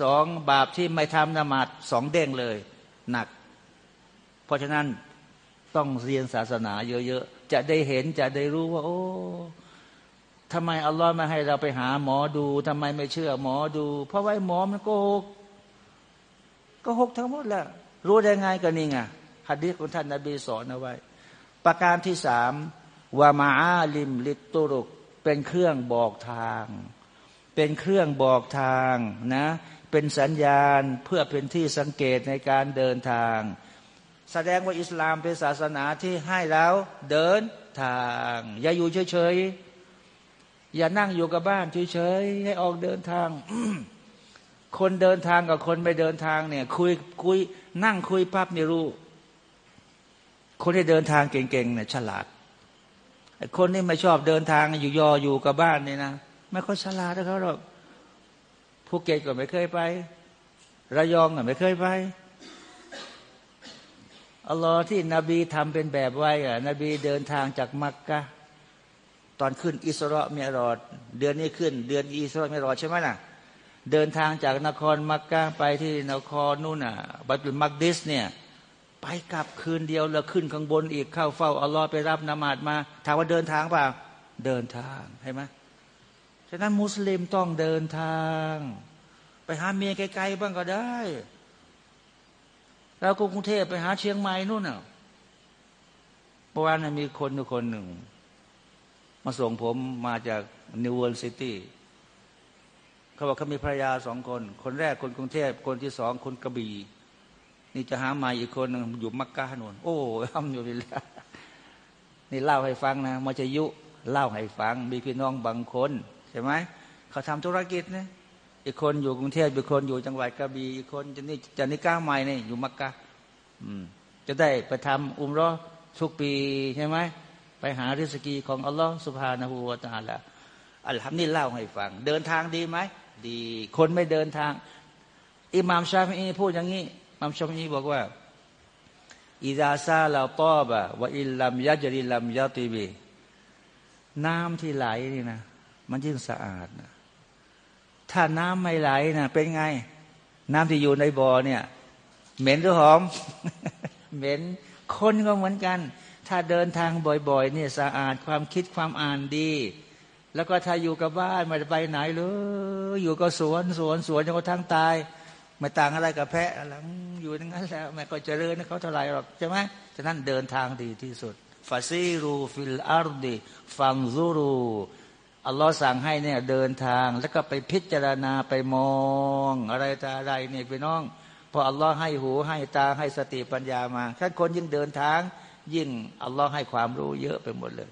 สองบาปที่ไม่ทำนมาดสองเด้งเลย หนัก เพราะฉะนั้นต้องเรียนศาสนาเยอะๆ จะได้เห็นจะได้รู้ว่า โอ้ทำไมอัลลอฮ์ไม่ให้เราไปหาหมอดูทำไมไม่เชื่อหมอดู เพราะว่าหมอมันโกหกก็หกทั้งหมดแหละรู้ได้ไงก็นี่ไงฮัดดีของท่านนบีสอนเอาไว้ ประการที่สามวามาอาลิมลิตุรุก เป็นเครื่องบอกทาง เป็นเครื่องบอกทางนะ เป็นสัญญาณเพื่อเป็นที่สังเกตในการเดินทาง แสดงว่าอิสลามเป็นศาสนาที่ให้เราเดินทาง อย่าอยู่เฉยๆ อย่านั่งอยู่กับบ้านเฉยๆ ให้ออกเดินทาง คนเดินทางกับคนไม่เดินทางเนี่ย คุยคุยนั่งคุยปั๊บไม่รู้ คนที่เดินทางเก่งๆเนี่ยฉลาด คนที่ไม่ชอบเดินทางอยู่ยออยู่กับบ้านนี่นะไม่ค่อยฉลาดนะเขาหรอกภูเก็ตก็ไม่เคยไป ระยองก็ไม่เคยไปอัลลอฮ์ที่นบีทำเป็นแบบไว้อะนบีเดินทางจากมักกะตอนขึ้นอิสราเมรอด เดือนนี้ขึ้น เดือนอิสราเมรอดใช่ไหมล่ะ เดินทางจากนครมักกะไปที่นครนู่นน่ะบัตุลมักดิสเนี่ย ไปกลับคืนเดียวแล้วขึ้นข้างบนอีกเข้าเฝ้าอัลลอฮ์ไปรับละหมาดมา ถามว่าเดินทางเปล่าเดินทางใช่ไหมฉะนั้นมุสลิมต้องเดินทาง ไปหาเมียไกลๆบ้างก็ได้แล้วกรุงเทพไปหาเชียงใหม่นู่นน่ะเมื่อวานมีคนคนหนึ่ง มาส่งผมมาจาก university เขาบอกเขามีภรรยาสองคน คนแรกคนกรุงเทพคนที่สองคนกระบี่ นี่จะหาใหม่อีกคนนึงอยู่มักกะนวนโอ้ทำอยู่ดีแล้วนี่เล่าให้ฟังนะมาจะยุเล่าให้ฟัง มีพี่น้องบางคนใช่ไหมเขาทำธุรกิจนะอีกคนอยู่กรุงเทพอีกคนอยู่จังหวัดกระบี่อีกคนจะนี่จะนี่ก้าใหม่นี่อยู่มักกะอืม จะได้ไปทำอุมรอทุกปีใช่ไหมไปหาริสกีของอัลลอฮ์สุภาณหูวาตาละอัลฮัมนี่เล่าให้ฟัง เดินทางดีไหมดีคนไม่เดินทางอิหม่ามชาฟีพูดอย่างนี้ มัมชมีบอกว่าอิดาซาลาตอบะว่าอิลลัมยาจริลัมยาติบีน้ำที่ไหลนี่นะมันยิ่งสะอาดนะถ้าน้ำไม่ไหลนะเป็นไง น้ำที่อยู่ในบ่อเนี่ย เหม็นหรือหอม เหม็นคนก็เหมือนกัน ถ้าเดินทางบ่อยๆเนี่ยสะอาดความคิดความอ่านดี แล้วก็ถ้าอยู่กับบ้านไม่ไปไหนเลยอยู่กับสวนสวนสวนจนกระทั่งตาย ไม่ต่างอะไรกับแพะหลังอยู่อย่างนั้นแล้วไม่ก็เจริญเขาเท่าไรหรอกใช่ไหมฉะนั้นเดินทางดีที่สุดفسيروا في الأرض فانظروا อัลลอฮ์สั่งให้เนี่ยเดินทางแล้วก็ไปพิจารณาไปมอง อะไรตาอะไรเนี่ยพี่น้องพออัลลอฮ์ให้หูให้ตาให้สติปัญญามาถ้าคนยิ่งเดินทาง ยิ่งอัลลอฮ์ให้ความรู้เยอะไปหมดเลย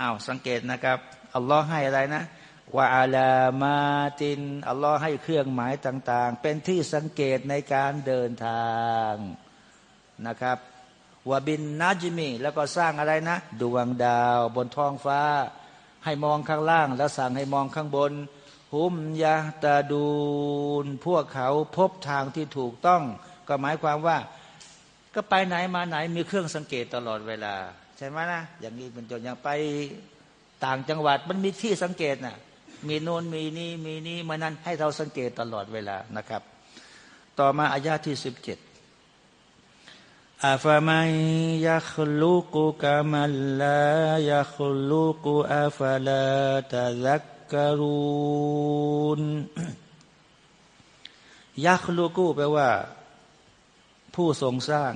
อ้าวสังเกตนะครับอัลลอฮ์ให้อะไรนะ ว่าอาลามาติน อัลลอฮ์ให้เครื่องหมายต่าง ๆ เป็นที่สังเกตในการเดินทางนะครับว่าบินนาจิมี แล้วก็สร้างอะไรนะ ดวงดาวบนท้องฟ้า ให้มองข้างล่าง แล้วสั่งให้มองข้างบน หุมยาตาดูน พวกเขาพบทางที่ถูกต้อง ก็หมายความว่า ก็ไปไหนมาไหนมีเครื่องสังเกตตลอดเวลา ใช่ไหมนะ อย่างนี้เป็นจนอย่างไปต่างจังหวัดมันมีที่สังเกตนะ่ะ มีโน่นมีนี่มีนี่มานั้นให้เราสังเกตตลอดเวลานะครับ ต่อมาอายาที่สิบเจ็ดอาฟามัยยัคลูกุกามัลลายัคลูกุอาฟาลาตะซักกรูนยัคลูกุแปลว่า ผู้ทรงสร้าง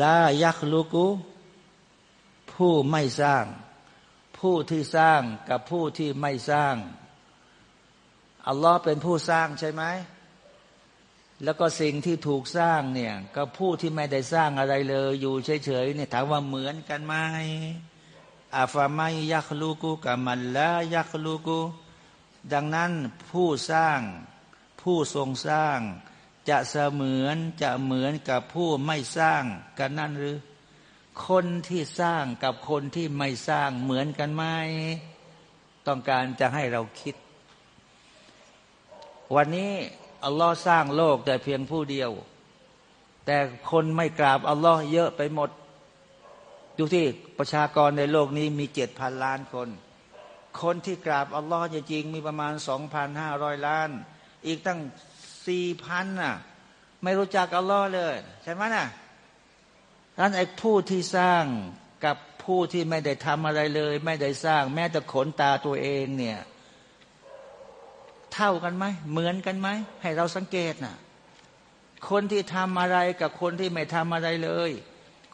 ลายัคลูกุผู้ไม่สร้าง ผู้ที่สร้างกับผู้ที่ไม่สร้าง อัลลอฮ์เป็นผู้สร้างใช่ไหม แล้วก็สิ่งที่ถูกสร้างเนี่ยก็ผู้ที่ไม่ได้สร้างอะไรเลย อยู่เฉยๆเนี่ยถามว่าเหมือนกันไหมอาฟาไมยักลูกุกับมันละยักลูกุดังนั้นผู้สร้าง ผู้ทรงสร้าง จะเสมือนจะเหมือนกับผู้ไม่สร้างกันนั่นหรือ คนที่สร้างกับคนที่ไม่สร้างเหมือนกันไหมต้องการจะให้เราคิด วันนี้อัลลอฮ์สร้างโลกแต่เพียงผู้เดียว แต่คนไม่กราบอัลลอฮ์เยอะไปหมด ดูที่ประชากรในโลกนี้มีเจ็ดพันล้านคน คนที่กราบอัลลอฮ์จริงมีประมาณสองพันห้าร้อยล้าน อีกตั้งสี่พันน่ะ ไม่รู้จักอัลลอฮ์เลย ใช่ไหมน่ะ นั้นไอ้ผู้ที่สร้างกับผู้ที่ไม่ได้ทำอะไรเลย ไม่ได้สร้าง แม้แต่ขนตาตัวเองเนี่ย เท่ากันไหมเหมือนกันไหมให้เราสังเกตนะ่ะคนที่ทำอะไรกับคนที่ไม่ทำอะไรเลย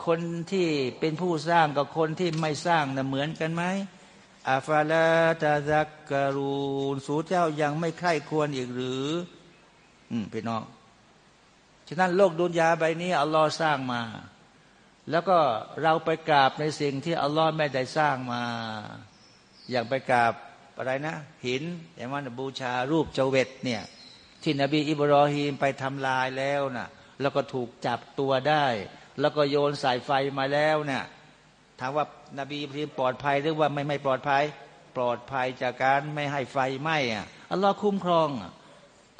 คนที่เป็นผู้สร้างกับคนที่ไม่สร้างนะ่ะเหมือนกันไหมอาฟาลาตาซักกรูนสูเจ้ายังไม่ใคร่ควรอีกหรือ อืมพี่น้องฉะนั้นโลกดุนยาใบนี้อัลลอฮ์สร้างมา แล้วก็เราไปกราบในสิ่งที่อัลลอฮ์ไม่ได้สร้างมา อย่างไปกราบอะไรนะ หินอย่างว่าบูชารูปเจเวตเนี่ยที่นบีอิบรอฮีมไปทำลายแล้วนะ่ะแล้วก็ถูกจับตัวได้ แล้วก็โยนสายไฟมาแล้วเนะี่ยถามว่านบีอิบรอฮีมปลอดภัยหรือว่าไม่ไม่ปลอดภัย ปลอดภัยจากการไม่ให้ไฟไหม้อะอัลลอฮ์คุ้มครอง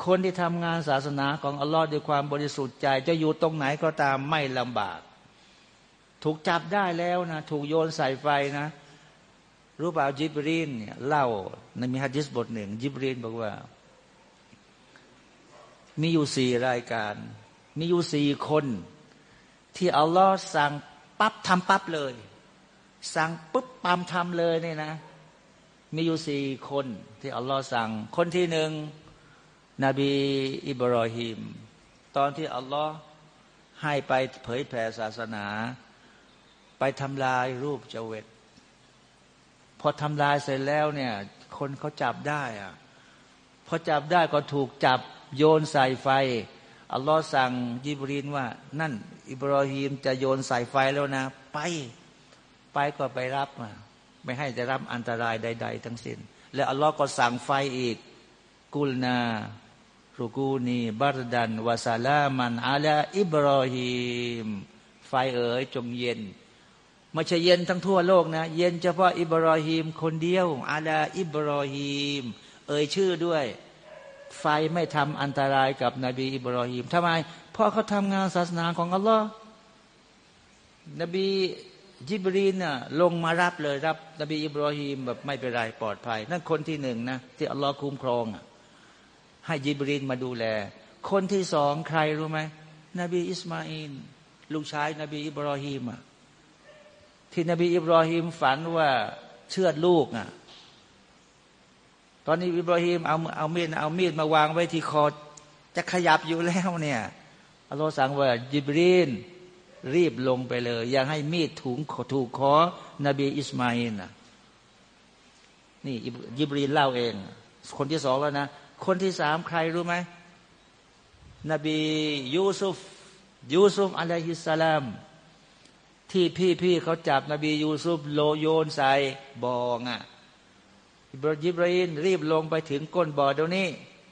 คนที่ทำงานศาสนาของอัลลอฮ์ด้วยความบริสุทธิ์ใจ จะอยู่ตรงไหนก็ตามไม่ลำบาก ถูกจับได้แล้วนะถูกโยนใส่ไฟนะ รู้เปล่าจิบรีนเนี่ยเล่าในมีฮัดดิสบทหนึ่ง จิบรีนบอกว่า มีอยู่สี่รายการ มีอยู่สี่คน ที่อัลลอฮ์สั่งปั๊บทำปั๊บเลย สั่งปุ๊บปั๊มทำเลยเนี่ยนะ มีอยู่สี่คน ที่อัลลอฮ์สั่ง คนที่หนึ่งนบีอิบรอฮิมตอนที่อัลลอฮ์ให้ไปเผยแผ่ศาสนา ไปทำลายรูปเจเวตพอทำลายเสร็จแล้วเนี่ย คนเขาจับได้อะพอจับได้ก็ถูกจับโยนใส่ไฟ อัลลอฮ์สั่งยิบรีนว่า นั่น อิบรอฮีมจะโยนใส่ไฟแล้วนะ ไป ไปก็ไปรับมาไม่ให้จะรับอันตรายใด ๆ ทั้งสิ้น แล้วอัลลอฮ์ก็สั่งไฟอีก กุลนารุกูนีบารดันวาซาลามันอาลาอิบรอฮีมไฟเอ๋ยจงเย็น ไม่ใช่เย็นทั้งทั่วโลกนะ เย็นเฉพาะอิบรอฮีมคนเดียวอาลาอิบรอฮีม เอ่ยชื่อด้วย ไฟไม่ทำอันตรายกับนบีอิบรอฮีมทำไม เพราะเขาทำงานศาสนาของอัลลอฮ์นบีจิบรีนน่ะลงมารับเลยรับ นบีอิบรอฮีมแบบไม่เป็นไรปลอดภัย นั่นคนที่หนึ่งนะที่อัลลอฮ์คุ้มครองอะให้ยิบรีนมาดูแล คนที่สองใครรู้ไหมนบีอิสมาอีลลูกชายนบีอิบรอฮีมอะ ที่นบีอิบรอฮิมฝันว่าเชือดลูกอะ ตอนนี้อิบรอฮิมเอาเอามีดเอามีดมาวางไว้ที่คอจะขยับอยู่แล้วเนี่ยอัลลอฮ์สั่งว่ายิบรีนรีบลงไปเลย อย่าให้มีดถุงถูกคอนบีอิสมาอีลนะนี่ยิบรีนเล่าเอง คนที่สองแล้วนะ คนที่สามใครรู้ไหมนบียูซุฟยูซุฟอะลัยฮิสสลาม ที่พี่ๆเขาจับนบียูซุฟโลโยนใส่บ่องอะอิบราฮิมรีบลงไปถึงก้นบ่อตรงนี้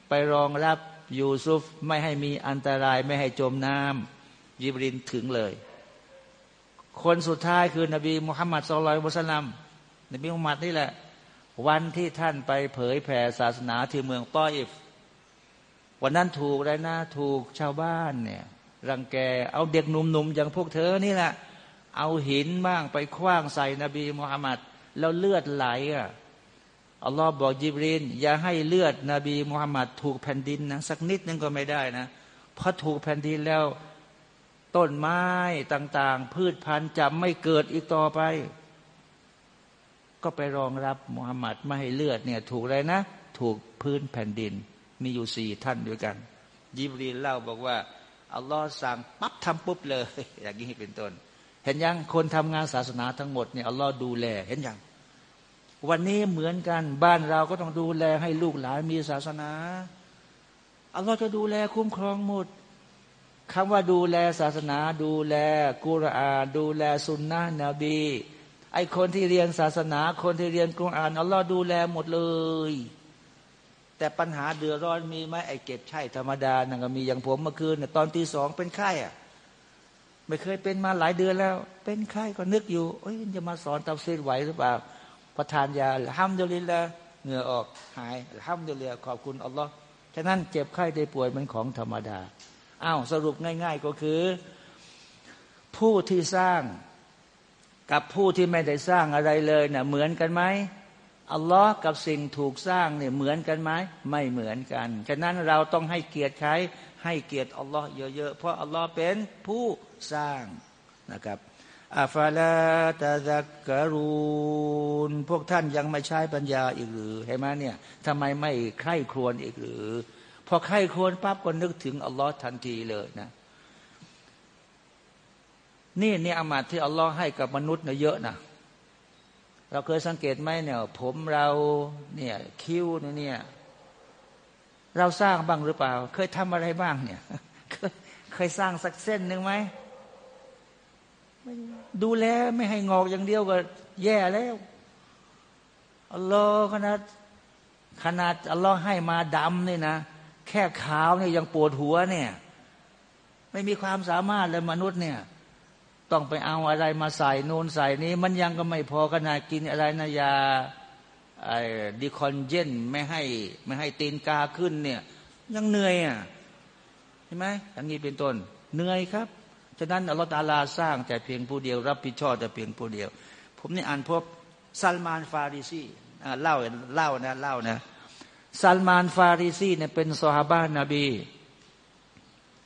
ไปรองรับยูซุฟไม่ให้มีอันตรายไม่ให้จมน้ำยิบรินถึงเลย คนสุดท้ายคือนบีมุฮัมมัดสุลลัลมุสลัมนบีมุฮัมมัดนี่แหละ วันที่ท่านไปเผยแผ่ศาสนาที่เมืองต้ออิฟวันนั้นถูกเลยนะถูกชาวบ้านเนี่ย รังแกเอาเด็กหนุ่มๆอย่างพวกเธอนี่แหละ เอาหินบ้างไปคว้างใส่นบีมุฮัมมัดแล้วเลือดไหลอะอัลลอฮ์บอกยิบรีนอย่าให้เลือดนบีมุฮัมมัดถูกแผ่นดินนะสักนิดนึงก็ไม่ได้นะเพราะถูกแผ่นดินแล้วต้นไม้ต่างๆ พืชพันธุ์จะไม่เกิดอีกต่อไป ก็ไปรองรับมุฮัมมัดไม่ให้เลือดเนี่ย ถูกอะไรนะ ถูกพื้นแผ่นดิน มีอยู่สี่ท่านด้วยกัน ยิบรีนเล่าบอกว่าอัลลอฮ์สั่งปั๊บทำปุ๊บเลย อย่างนี้เป็นต้น ห็นยังคนทำงานศาสนาทั้งหมดเนี่ยอัลลอฮ์ดูแลเห็นยังวันนี้เหมือนกันบ้านเราก็ต้องดูแลให้ลูกหลานมีศาสนาอัลลอฮ์จะดูแลคุ้มครองหมดคำว่าดูแลศาสนา ดูแลกุรอานดูแลสุนนะนบีไอคนที่เรียนศาสนา คนที่เรียนกุรอานอัลลอฮ์ดูแลหมดเลย แต่ปัญหาเดือดร้อนมีไหมไอเก็บใช่ธรรมดานั่นก็มีอย่างผมเมื่อคืนตอนตีสองเป็นไข้อะ ไม่เคยเป็นมาหลายเดือนแล้ว เป็นไข้ก็นึกอยู่เอ้ยจะมาสอนตับซีดไหวหรือเปล่า ประทานยาห้ามเดลินละเหงื่อออกหายห้ามเดลิลขอบคุณอัลลอฮ์ฉะนั้นเจ็บไข้ได้ป่วยเป็นของธรรมดาอ้าวสรุปง่าย ๆก็คือ ผู้ที่สร้างกับผู้ที่ไม่ได้สร้างอะไรเลยเนะ่ยเหมือนกันไหมอัลลอฮ์กับสิ่งถูกสร้างเนี่ยเหมือนกันไหมไม่เหมือนกัน ฉะนั้นเราต้องให้เกียรติใครให้เกียรติอัลลอฮ์เยอะๆ เพราะอัลลอฮ์เป็นผู้ สร้างนะครับอัฟาลาตะซักกรูนพวกท่านยังไม่ใช้ปัญญาอีกหรือเห็นไหมเนี่ยทำไมไม่ใคร่ครวญอีกหรือ พอใคร่ครวญปั๊บก็นึกถึงอัลลอฮ์ทันทีเลยนะนี่เนี่ยอามัดที่อัลลอฮ์ให้กับมนุษย์เนี่ยเยอะนะเราเคยสังเกตไหมเนี่ย ผมเราเนี่ยคิ้วเนี่ย เราสร้างบ้างหรือเปล่า เคยทำอะไรบ้างเนี่ย เคยสร้างสักเส้นหนึ่งไหม ดูแลไม่ให้งอกอย่างเดียวก็ แย่แล้วอัลลอฮ์ขนาดขนาดอัลลอฮ์ให้มาดำเนี่ยนะ แค่ขาวเนี่ยยังปวดหัวเนี่ย ไม่มีความสามารถเลยมนุษย์เนี่ย ต้องไปเอาอะไรมาใส่นูนใส่นี้ มันยังก็ไม่พอขนาดกินอะไรนะยาไอ้ดิคอนเจนไม่ให้ไม่ให้ตีนกาขึ้นเนี่ย ยังเหนื่อยอะใช่ไหมอย่างนี้เป็นต้นเหนื่อยครับ ฉะนั้นอัลลอฮฺตาลาสร้างแต่เพียงผู้เดียว รับผิดชอบแต่เพียงผู้เดียว ผมนี่อ่านพบซัลมานฟาริซีเล่าเล่านะเล่านะซัลมานฟาริซีเนี่ยเป็นสฮาบานนบี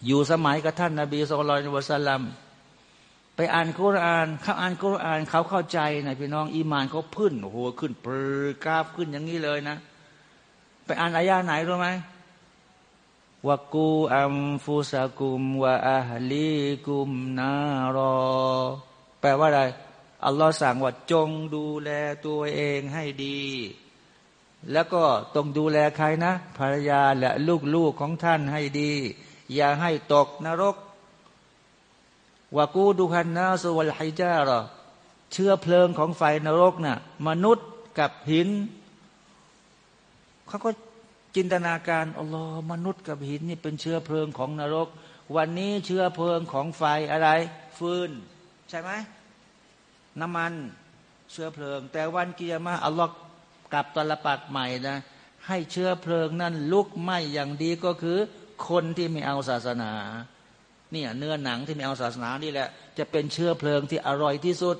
อยู่สมัยกับท่านนบีสุลต่านวะสัลลัมไปอ่านคุรานเขาอ่านคุรานเขาเข้าใจนะพี่น้องอีมานเขาพื้นโอ้โหขึ้นปรือกราฟขึ้นอย่างนี้เลยนะ ไปอ่านอายาไหนรู้ไหม วะกูอัมฟุสกุมวะอาฮลีกุมนารอ แปลว่าอะไร อัลลอฮ์สั่งว่าจงดูแลตัวเองให้ดี แล้วก็ต้องดูแลใครนะ ภรรยาและลูกๆของท่านให้ดี อย่าให้ตกนรกวากูดูคันนาสวัลไฮจารอเชื้อเพลิงของไฟนรกนะ่ะ มนุษย์กับหินเขาก็ จินตนาการอัลลอฮ์มนุษย์กับหินนี่เป็นเชื้อเพลิงของนรก วันนี้เชื้อเพลิงของไฟอะไร ฟืน ใช่ไหมน้ำมันเชื้อเพลิง แต่วันกิยามะอัลลอฮ์กลับตลปัดใหม่นะ ให้เชื้อเพลิงนั่นลุกไหม้อย่างดีก็คือ คนที่ไม่เอาศาสนาเนี่ยเนื้อหนังที่ไม่เอาศาสนานี่แหละ จะเป็นเชื้อเพลิงที่อร่อยที่สุด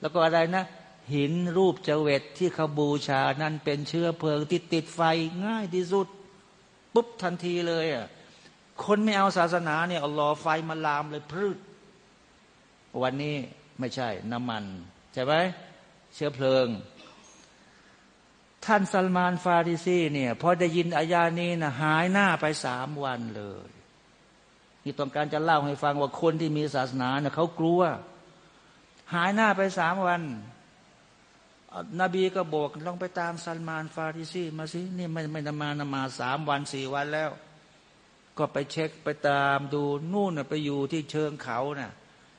แล้วก็อะไรนะ หินรูปเจเวตที่เขาบูชานั้นเป็นเชื้อเพลิงที่ติดไฟง่ายที่สุด ปุ๊บทันทีเลยอะคนไม่เอาศาสนาเนี่ยเอารอไฟมาลามเลยพืชวันนี้ไม่ใช่น้ำมัน ใช่ไหมเชื้อเพลิง ท่านซัลมานฟาริซีเนี่ยพอได้ยินอายานี้นะหายหน้าไปสามวันเลยนี่ต้องการจะเล่าให้ฟังว่าคนที่มีศาสนาเนี่ยเขากลัว หายหน้าไปสามวัน นบีก็บอกลองไปตามซัลมานฟาริซีมาสินี่ไม่ไม่นมานมาสามวันสี่วันแล้ว ก็ไปเช็คไปตามดูนู่นไปอยู่ที่เชิงเขานะ่ะ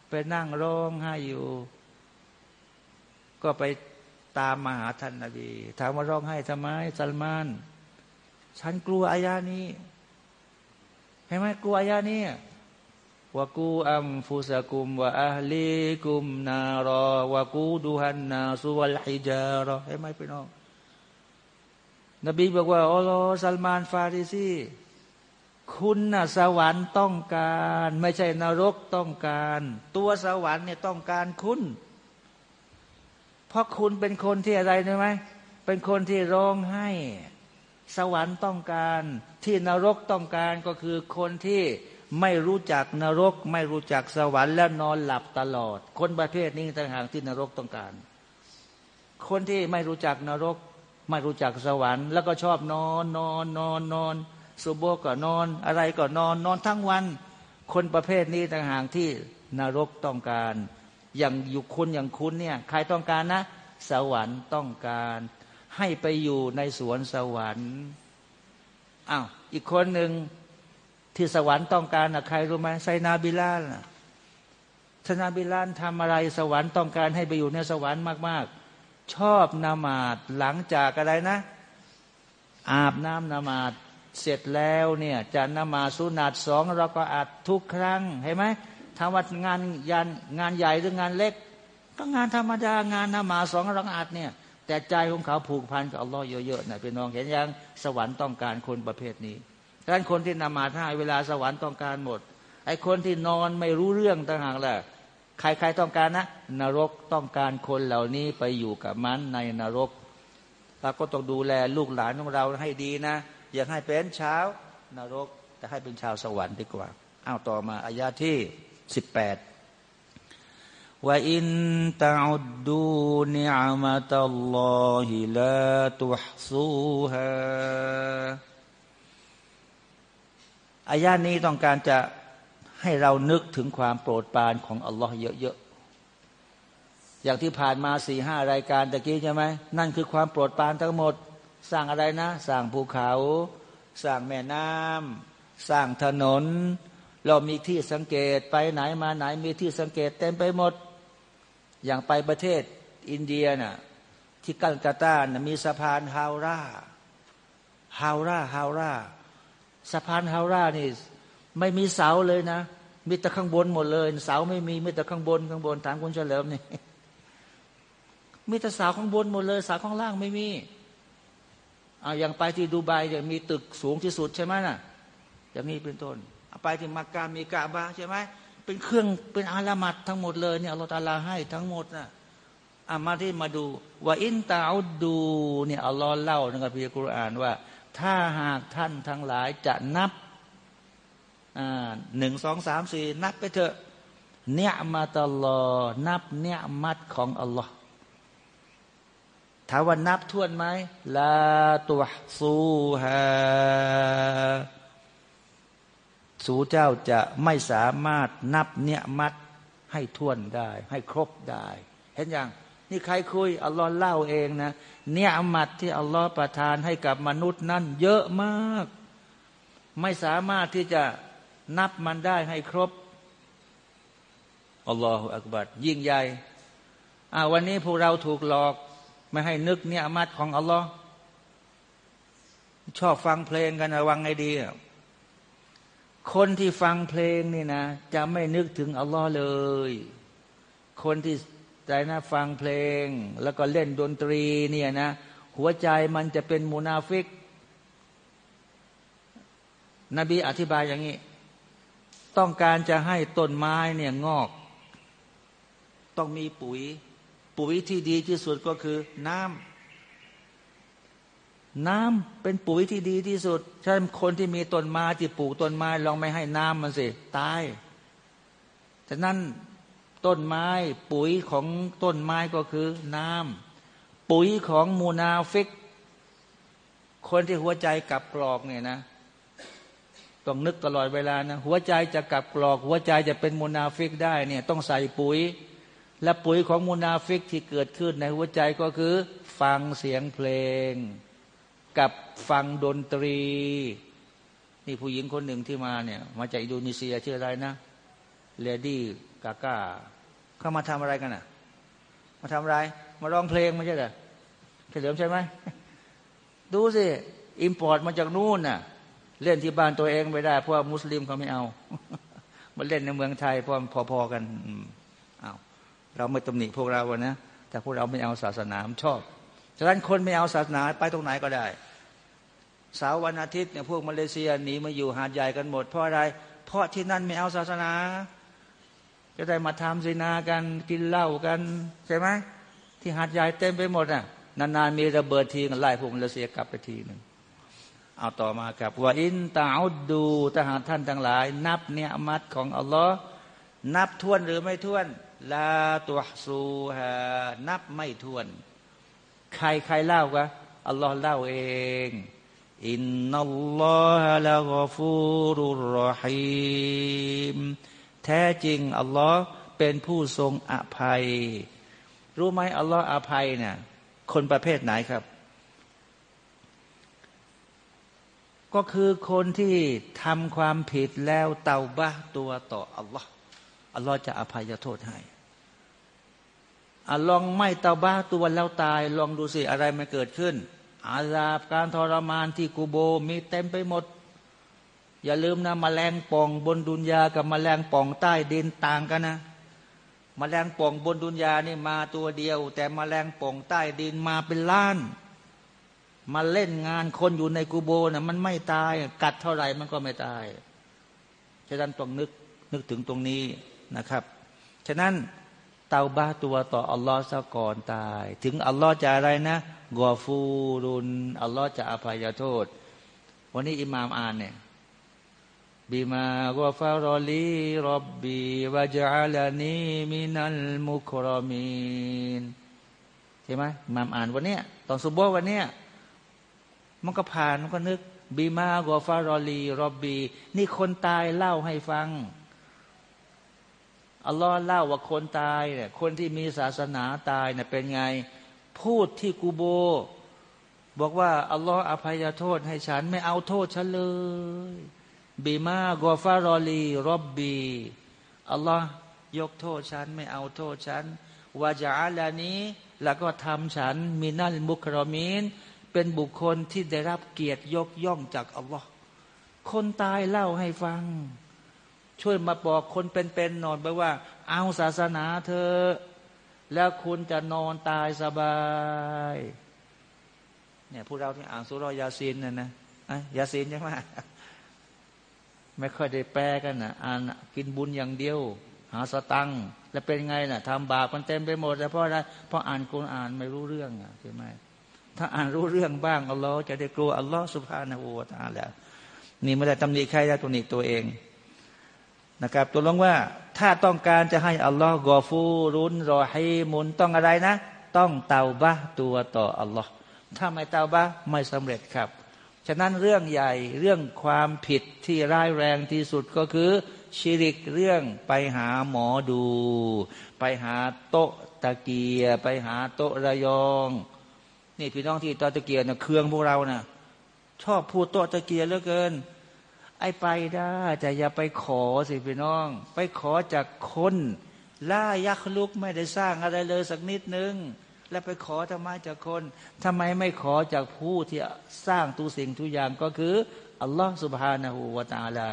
ไปนั่งร้องไห้อยู่ ก็ไปตามมาหาท่านนาบีถามว่าร้องไห้ทำไมซัลมาน ฉันกลัวอายานี้เห็นไหมกลัวอายานี้ วกูอัมฟุสกุมวะอัลีกุมนารอวกูดูฮันนาสุวัลฮิจารอเห็นไหมพี่น้องนบีบอกว่าอัลลอฮ์ซัลมานฟาริซีคุณน่ะสวรรค์ต้องการ ไม่ใช่นรกต้องการ ตัวสวรรค์เนี่ยต้องการคุณ เพราะคุณเป็นคนที่อะไรใช่ไหมเป็นคนที่ร้องไห้ สวรรค์ต้องการ ที่นรกต้องการก็คือคนที่ ไม่รู้จักนรก ไม่รู้จักสวรรค์แล้วนอนหลับตลอด คนประเภทนี้ต่างหากที่นรกต้องการ คนที่ไม่รู้จักนรก ไม่รู้จักสวรรค์ แล้วก็ชอบนอนนอนนอนนอนสุโบก็นอน อะไรก็นอนนอนทั้งวัน คนประเภทนี้ต่างหากที่นรกต้องการ อย่างอยู่คุณอย่างคุณเนี่ยใครต้องการนะ สวรรค์ต้องการ ให้ไปอยู่ในสวนสวรรค์อ้าวอีกคนหนึ่ง ที่สวรรค์ต้องการนะใครรู้ไหมไซนาบิลานไซนาบิลานทำอะไรสวรรค์ต้องการให้ไปอยู่ในสวรรค์มาก ๆ ชอบนามาดหลังจากอะไรนะ อาบน้ำนามาดเสร็จแล้วเนี่ยจะนามาสุนัตสองเราก็อาดทุกครั้งเห็นไหมทำว่างานยันงานใหญ่หรืองานเล็ก ก็งานธรรมดางานนามาสองรักอาดเนี่ย แต่ใจของเขาผูกพันกับอัลลอฮ์เยอะๆนะเป็นน้องเห็นยังสวรรค์ต้องการคนประเภทนี้ ดังนั้นคนที่นมาท่าเวลาสวรรค์ต้องการหมด ไอ้คนที่นอนไม่รู้เรื่องต่างหากแหละใครๆต้องการนะ นรกต้องการคนเหล่านี้ไปอยู่กับมันในนรกเราก็ต้องดูแลลูกหลานของเราให้ดีนะ อย่าให้เป็นชาวนรก แต่ให้เป็นชาวสวรรค์ดีกว่าอ้าวต่อมาอายาที่สิบแปดว่าอินตะอุดดูนิอามาตัลลอฮิลาตุฮซูฮา อายานี้ต้องการจะให้เรานึกถึงความโปรดปรานของอัลลอฮ์เยอะๆ อย่างที่ผ่านมาสี่ห้ารายการตะกี้ใช่ไหม นั่นคือความโปรดปรานทั้งหมด สร้างอะไรนะ สร้างภูเขา สร้างแม่น้ำสร้างถนน เรามีที่สังเกตไปไหนมาไหนมีที่สังเกตเต็มไปหมด อย่างไปประเทศอินเดียน่ะที่กัลกาตานะมีสะพานฮาวราฮาวราฮาวรา สะพานฮาวรานี่ไม่มีเสาเลยนะ มีแต่ข้างบนหมดเลย เสาไม่มีมีแต่ข้างบนข้างบนถามคุณเฉลิมนี่มีแต่เสาข้างบนหมดเลยเสาข้างล่างไม่มีเอาอย่างไปที่ดูไบเนี่ยมีตึกสูงที่สุดใช่ไหมน่ะอย่างนี้เป็นต้นไปที่มักกะมีกาบาใช่ไหมเป็นเครื่องเป็นอารามัดทั้งหมดเลยเนี่ยอัลลอฮฺตาลาให้ทั้งหมดนะอามาที่มาดูว่าอินตาอุดูเนี่ยอัลลอฮ์เล่าในคัมภีร์กุรอานว่า ถ้าหากท่านทั้งหลายจะนับหนึ่งสองสามสี่นับไปเถอะเนียมาตลอนับเนียมัดของอัลลอฮ์ถามว่านับท่วนไหมลาตัวซูฮาสู่เจ้าจะไม่สามารถนับเนียมัดให้ท่วนได้ ให้ครบได้ เห็นอยัง นี่ใครคุยอัลลอฮ์เล่าเองนะเนียมัดที่อัลลอฮ์ประทานให้กับมนุษย์นั้นเยอะมาก ไม่สามารถที่จะนับมันได้ให้ครบอัลลอฮฺอักบัดยิ่งใหญ่อาวันนี้พวกเราถูกหลอก ไม่ให้นึกเนี่ยมัดของอัลลอฮ์ชอบฟังเพลงกันระวังไงดี คนที่ฟังเพลงนี่นะ จะไม่นึกถึงอัลลอฮ์เลย คนที่ ใจนะฟังเพลง แล้วก็เล่นดนตรีเนี่ยนะ หัวใจมันจะเป็นมูนาฟิก นบีอธิบายอย่างนี้ ต้องการจะให้ต้นไม้เนี่ยงอก ต้องมีปุ๋ย ปุ๋ยที่ดีที่สุดก็คือน้ำน้ำเป็นปุ๋ยที่ดีที่สุด ใช่คนที่มีต้นไม้ที่ปลูกต้นไม้ลองไม่ให้น้ำมันสิ ตายฉะนั้น ต้นไม้ปุ๋ยของต้นไม้ก็คือน้ำปุ๋ยของมูนาฟิก คนที่หัวใจกลับกลอกเนี่ยนะ ต้องนึกตลอดเวลานะหัวใจจะกลับกลอก หัวใจจะเป็นมูนาฟิกได้เนี่ยต้องใส่ปุ๋ย และปุ๋ยของมูนาฟิกที่เกิดขึ้นในหัวใจก็คือ ฟังเสียงเพลง กับฟังดนตรี นี่ผู้หญิงคนหนึ่งที่มาเนี่ย มาจากอินโดนีเซียชื่ออะไรนะ Lady Gaga เขามาทำอะไรกันอะ มาทำอะไร มาร้องเพลงไม่ใช่เหรอเฉลิมใช่ไหมดูสิ import มาจากนู่นน่ะ เล่นที่บ้านตัวเองไม่ได้เพราะมุสลิมเขาไม่เอามาเล่นในเมืองไทยเพราะพอๆกันเอ้าเราไม่ตำหนิพวกเรานะแต่พวกเราไม่เอาศาสนาชอบฉะนั้นคนไม่เอาศาสนาไปตรงไหนก็ได้เสาร์วันอาทิตย์เนี่ยพวกมาเลเซียหนีมาอยู่หาดใหญ่กันหมดเพราะอะไร เพราะที่นั่นไม่เอาศาสนา จะได้มาทำศีนากันกินเหล้ากันใช่ไหมที่หาดใหญ่เต็มไปหมดอะนานๆมีระเบิดทีกันไล่พวกมาเลเซียกลับไปทีหนึ่งเอาต่อมาครับว่าอินตาอุดดูทหารท่านทั้งหลาย นับเนี่ยมัดของอัลลอฮ์นับทวนหรือไม่ทวนลาตัวซูฮานับไม่ทวน ใครใครเล่ากะอัลลอฮ์เล่าเอง อินนัลลอฮะละกฟูรุรหิม แท้จริงอัลลอฮ์เป็นผู้ทรงอภัย รู้ไหมอัลลอฮ์อภัยเนี่ยคนประเภทไหนครับ ก็คือคนที่ทำความผิดแล้วเตาบ้าตัวต่ออัลลอฮ์อัลลอฮ์จะอภัยโทษให้อลองไม่เตาบ้าตัวแล้วตาย ลองดูสิอะไรมันเกิดขึ้น อาลาบการทรมานที่กูโบมีเต็มไปหมด อย่าลืมนะมแมลงป่องบนดุนยากับมแมลงป่องใต้ดินต่างกันนะมแมลงป่องบนดุนยานี่มาตัวเดียว แต่มแมลงป่องใต้ดินมาเป็นล้าน มาเล่นงานคนอยู่ในกูโบนะ่ะมันไม่ตาย กัดเท่าไหร่มันก็ไม่ตายฉะนั้นต้องนึกนึกถึงตรงนี้นะครับ ฉะนั้นเตาบ้าตัวต่ออัลลอฮ์ซะก่อนตาย ถึงอัลลอฮ์จะอะไรนะกอฟูรุนอัลลอฮ์จะอภัยโทษ วันนี้อิหมามอ่านเนี่ย บิมากฟารอลีรบบีวะจัลนีมินัลมุครมีนใช่ไหมมามอ่านวันเนี้ยตอนสุบโบวันเนี้ยมันก็ผ่านมันก็นึกบีมากฟารอลีรบบี นี่คนตายเล่าให้ฟังอัลลอฮ์เล่าว่าคนตายเนี่ยคนที่มีศาสนาตายเนี่ยเป็นไง พูดที่กูโบ บอกว่าอัลลอฮ์อภัยโทษให้ฉัน ไม่เอาโทษฉันเลย บีมากอฟารอลีรบบีอัลลอฮ์ยกโทษฉัน ไม่เอาโทษฉันวาจาลานี้ แล้วก็ทำฉันมีนัลมุครมีนเป็นบุคคลที่ได้รับเกียรติยกย่องจากอัลลอฮ์คนตายเล่าให้ฟัง ช่วยมาบอกคนเป็นๆนอนไปว่า เอาศาสนาเธอ แล้วคุณจะนอนตายสบายเนี่ยพวกเราที่อ่านสุรยาซีนน่ะนะยาซีนใช่ไหม ไม่ค่อยได้แปลกันนะอ่านกินบุญอย่างเดียว หาสตังแล้วเป็นไงนะ่ะทำบาปมันเต็มไปหมดแต่เพราะอะไรเพราะอ่านกุณอ่านไม่รู้เรื่องอะใช่ไหมถ้าอ่านรู้เรื่องบ้างอัลลอฮ์จะได้กลัวอัลลอฮ์สุภาณอูวาตาแล้วนี่ไม่ได้ตำหนิใครได้ตัวนี้ตัวเองนะครับตัวลงว่าถ้าต้องการจะให้อัลลอฮ์กอฟูรุนรอให้มุนต้องอะไรนะ ต้องเตาบะตัวต่ออัลลอฮ์ถ้าไม่เตาบะไม่สำเร็จครับ ฉะนั้นเรื่องใหญ่เรื่องความผิดที่ร้ายแรงที่สุดก็คือชิริกเรื่องไปหาหมอดู ไปหาโต๊ะตะเกียไปหาโต๊ะระยอง นี่พี่น้องที่โต๊ะตะเกียนะเครื่องพวกเรานะ่ะชอบพูดโต๊ะตะเกียเหลือเกิน ไอ้ไปได้แต่อย่าไปขอสิพี่น้อง ไปขอจากคนล่ายักษ์ลุกไม่ได้สร้างอะไรเลยสักนิดนึง แล้วไปขอทำไมจากคนทำไมไม่ขอจากผู้ที่สร้างทุสิ่งทุกอย่างก็คืออัลลอฮฺสุบฮานาหูวาตาลา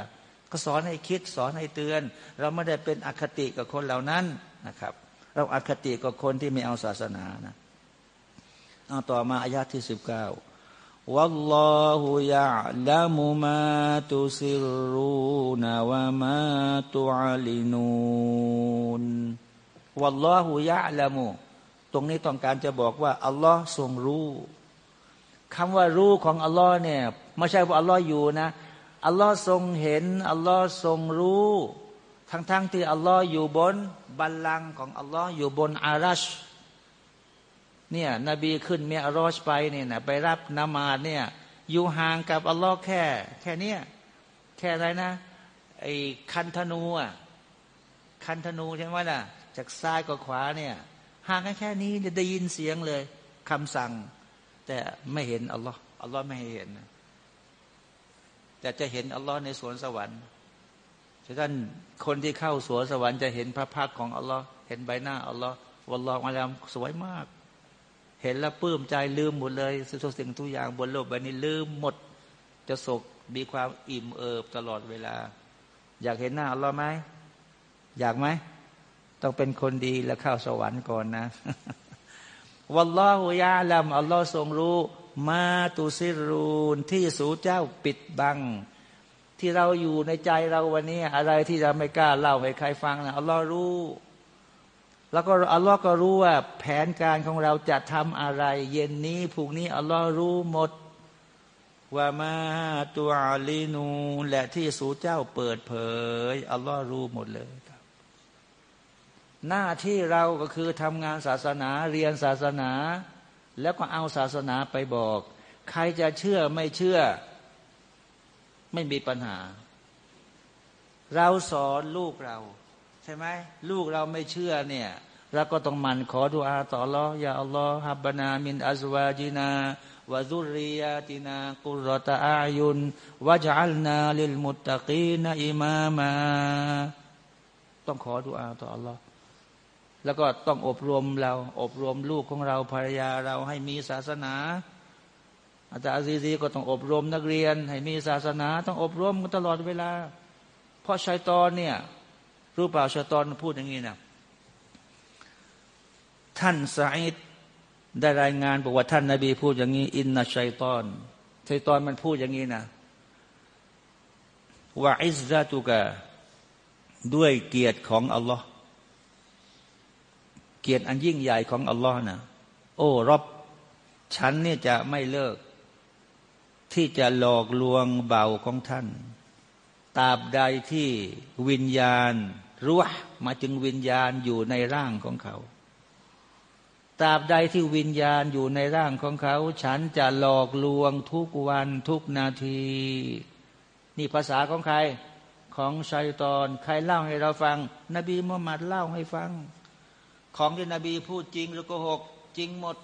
ก็สอนให้คิดสอนให้เตือน เราไม่ได้เป็นอคติกับคนเหล่านั้นนะครับ เราอคติกับคนที่ไม่เอาศาสนานะเอาต่อมาอายาที่สิบเก้าวัลลอฮุยะลัมุมาตุซิรูนาวะมาตุอาลินูนวัลลอฮุยะลัมุ รงนี้ต้องการจะบอกว่าอัลลอฮ์ทรงรู้คำว่ารู้ของอัลลอฮ์เนี่ยไม่ใช่ว่าอัลลอฮ์อยู่นะอัลลอฮ์ทรงเห็นอัลลอฮ์ทรงรู้ ทั้งๆทที่อัลลอฮ์อยู่บนบัลลังก์ของอัลลอฮ์อยู่บนอารัชเนี่ยนบีขึ้นเมียรอชไปเนี่ยนะไปรับนามาดเนี่ยอยู่ห่างกับอัลลอฮ์แค่ แค่เนี้ยแค่อะไรนะไอ้คันธนูอะคันธนูใช่ไหมล่ะ จากซ้ายกับขวาเนี่ย ห่างกันแค่นี้จะได้ยินเสียงเลยคำสั่ง แต่ไม่เห็นอัลลอฮ์อัลลอฮ์ไม่ให้เห็น แต่จะเห็นอัลลอฮ์ในสวนสวรรค์ฉะนั้นคนที่เข้าสวนสวรรค์จะเห็นพระพักของอัลลอฮ์เห็นใบหน้าอัลลอฮ์วัลลอฮ์อาลามสวยมาก เห็นแล้วปลื้มใจลืมหมดเลยทุกสิ่งทุกอย่างบนโลกใบนี้ลืมหมดจะสกมีความอิ่มเอิบตลอดเวลา อยากเห็นหน้าอัลลอฮ์ไหมอยากไหม ต้องเป็นคนดีแล้วเข้าสวรรค์ก่อนนะ วัลลอฮุยาลัมอัลลอฮ์ทรงรู้ มาตุซิรูนที่สูเจ้าปิดบัง ที่เราอยู่ในใจเราวันนี้ อะไรที่เราไม่กล้าเล่าให้ใครฟังนะอัลลอฮ์รู้ แล้วก็อัลลอฮ์ก็รู้ว่า แผนการของเราจะทำอะไร เย็นนี้พรุ่งนี้อัลลอฮ์รู้หมดว่ามาตัวอาลีนู และที่สูเจ้าเปิดเผย อัลลอฮ์รู้หมดเลย หน้าที่เราก็คือทำงานศาสนาเรียนศาสนา แล้วก็เอาศาสนาไปบอก ใครจะเชื่อไม่เชื่อ ไม่มีปัญหา เราสอนลูกเรา ใช่ไหมลูกเราไม่เชื่อเนี่ยเราก็ต้องมันขอดุอาต่อรอยาอัลลอฮ์ฮับบานามินอัซวาจินาวะซุริยาตินากุรตาอายุนวะจัลนาลิลมุตตะกีนอิมามา ต้องขอดุอาต่ออัลลอฮ์ แล้วก็ต้องอบรมเรา อบรมลูกของเราภรรยาเราให้มีศาสนา อาจารย์อาซีซีก็ต้องอบรมนักเรียน ให้มีศาสนา ต้องอบรมกันตลอดเวลา เพราะชัยตอนเนี่ยรู้เปล่าชัยตอนพูดอย่างนี้นะท่านสาอิดได้รายงานบอกว่าท่านนาบีพูดอย่างนี้ อินนาชัยตอนชัยตอนมันพูดอย่างนี้นะว่าอิสซาตุกะด้วยเกียรติของอัลลอฮ์ เกียรติอันยิ่งใหญ่ของอัลลอฮ์นะโอ้รบฉันเนี่ยจะไม่เลิก ที่จะหลอกลวงเบาของท่านตราบใดที่วิญญาณรู้มาจึงวิญญาณอยู่ในร่างของเขาตราบใดที่วิญญาณอยู่ในร่างของเขา ฉันจะหลอกลวงทุกวันทุกนาที นี่ภาษาของใคร ของชัยตอน ใครเล่าให้เราฟัง นบีมุฮัมมัดเล่าให้ฟัง ของที่นบีพูดจริงหรือโกหกจริงหมด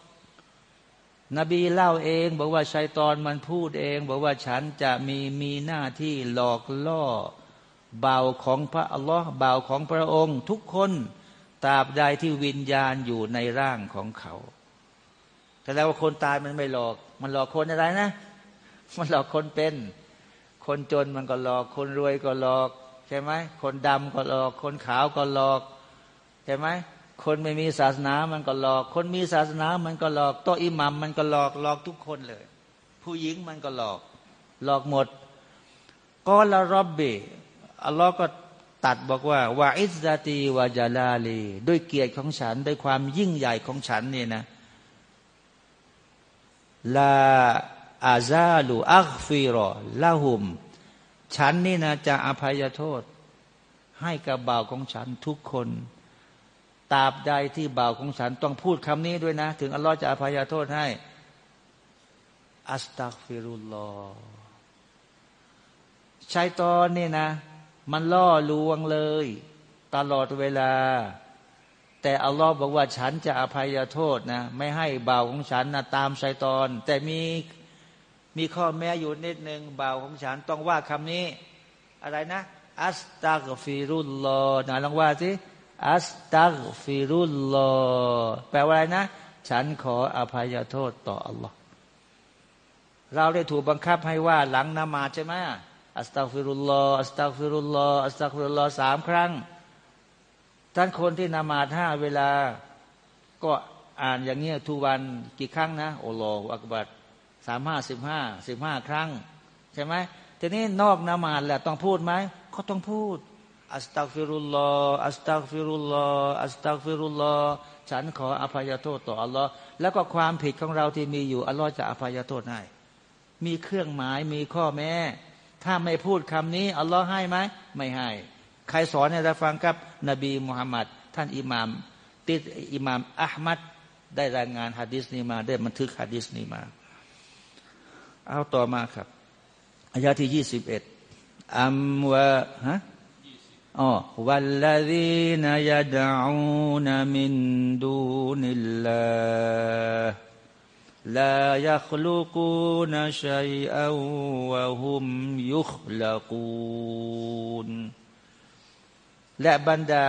นบีเล่าเอง บอกว่าชัยตอนมันพูดเอง บอกว่าฉันจะมีมีหน้าที่หลอกล่อเบาของพระอัลลอฮ์เบาของพระองค์ ทุกคนตราบใดที่วิญญาณอยู่ในร่างของเขาแต่แล้วคนตายมันไม่หลอก มันหลอกคนอะไรนะ มันหลอกคนเป็น คนจนมันก็หลอก คนรวยก็หลอก ใช่ไหม คนดำก็หลอก คนขาวก็หลอก ใช่ไหม คนไม่มีศาสนามันก็หลอก คนมีศาสนามันก็หลอกโตอิหมัมมันก็หลอกหลอกทุกคนเลย ผู้หญิงมันก็หลอก หลอกหมดก็ละรอบเบอัลลอฮ์ก็ตัดบอกว่าวาอิสซาตีวาจาลาลีด้วยเกียรติของฉันด้วยความยิ่งใหญ่ของฉันเนี่ยนะลาอาซาลูอัคฟิรอละหุม ฉันนี่นะจะอภัยโทษ ให้กับบ่าวของฉันทุกคน ตราบใดที่บ่าวของฉันต้องพูดคำนี้ด้วยนะ ถึงอัลลอฮ์จะอภัยโทษให้ อัสตักฟิรุลลอชัยตอนนี่นะ มันล่อลวงเลย ตลอดเวลา แต่อัลลอฮ์บอกว่าฉันจะอภัยโทษนะ ไม่ให้บ่าวของฉันนะตามชัยตอน แต่มีมีข้อแม้อยู่นิดหนึ่งบ่าวของฉันต้องว่าคำนี้ อะไรนะ أستغفر الله นะลองว่าสิ أستغفر الله แปลว่าอะไรนะ ฉันขออภัยโทษต่ออัลลอฮ์เราได้ถูกบังคับให้ว่าหลังนมาใช่ไหมอัสตักฟิรุลลอฮ์อัสตักฟิรุลลอฮ์อัสตักฟิรุลลอฮ์สามครั้ง ท่านคนที่นมาซห้าเวลา ก็อ่านอย่างเงี้ยทุกวันกี่ครั้งนะالله أكبرสามห้าสิบห้าสิบห้าครั้ง ใช่ไหมทีนี้นอกนมาซแหละต้องพูดไหมก็ต้องพูด أستغفر الله أستغفر الله أستغفر الله ฉันขออภัยโทษต่ออัลลอฮ์แล้วก็ความผิดของเราที่มีอยู่อัลลอฮ์จะอภัยโทษให้มีเครื่องหมายมีข้อแม้ ถ้าไม่พูดคำนี้อัลลอฮ์ให้ไหมไม่ให้ ใครสอนให้เราฟังครับ นบีมุฮัมมัดท่านอิหมาม ติดอิหมามอัลมัดได้รายงานฮะดิษนี้มา ได้บันทึกฮะดิษนี้มา เอาต่อมาครับอายาที่ยี่สิบเอ็ดอัมวะฮะ อ๋อวัลลาดีนยาอูนมินดูนิลลาลายัคลูกูนชัยอาวะฮุมยุคลากูนและบรรดา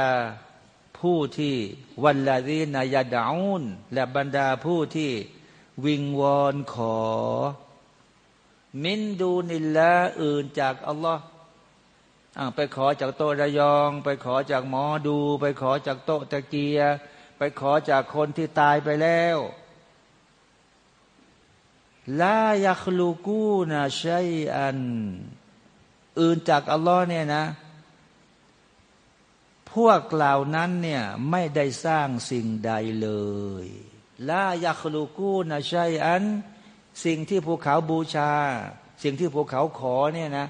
ผู้ที่วันลาดีนายาดานและบรรดาผู้ที่วิงวอนขอ มินดูนิลละอื่นจากอัลลอฮ์ ไปขอจากโต๊ะระยอง ไปขอจากหมอดู ไปขอจากโต๊ะตะเกีย ไปขอจากคนที่ตายไปแล้วลายัคลูกูนะใชัยอัน อื่นจากอัลลอฮ์เนี่ยนะ พวกเหล่านั้นเนี่ยไม่ได้สร้างสิ่งใดเลยลายัคลูกูนะใชัยอัน สิ่งที่ภูเขาบูชา สิ่งที่ภูเขาขอเนี่ยนะ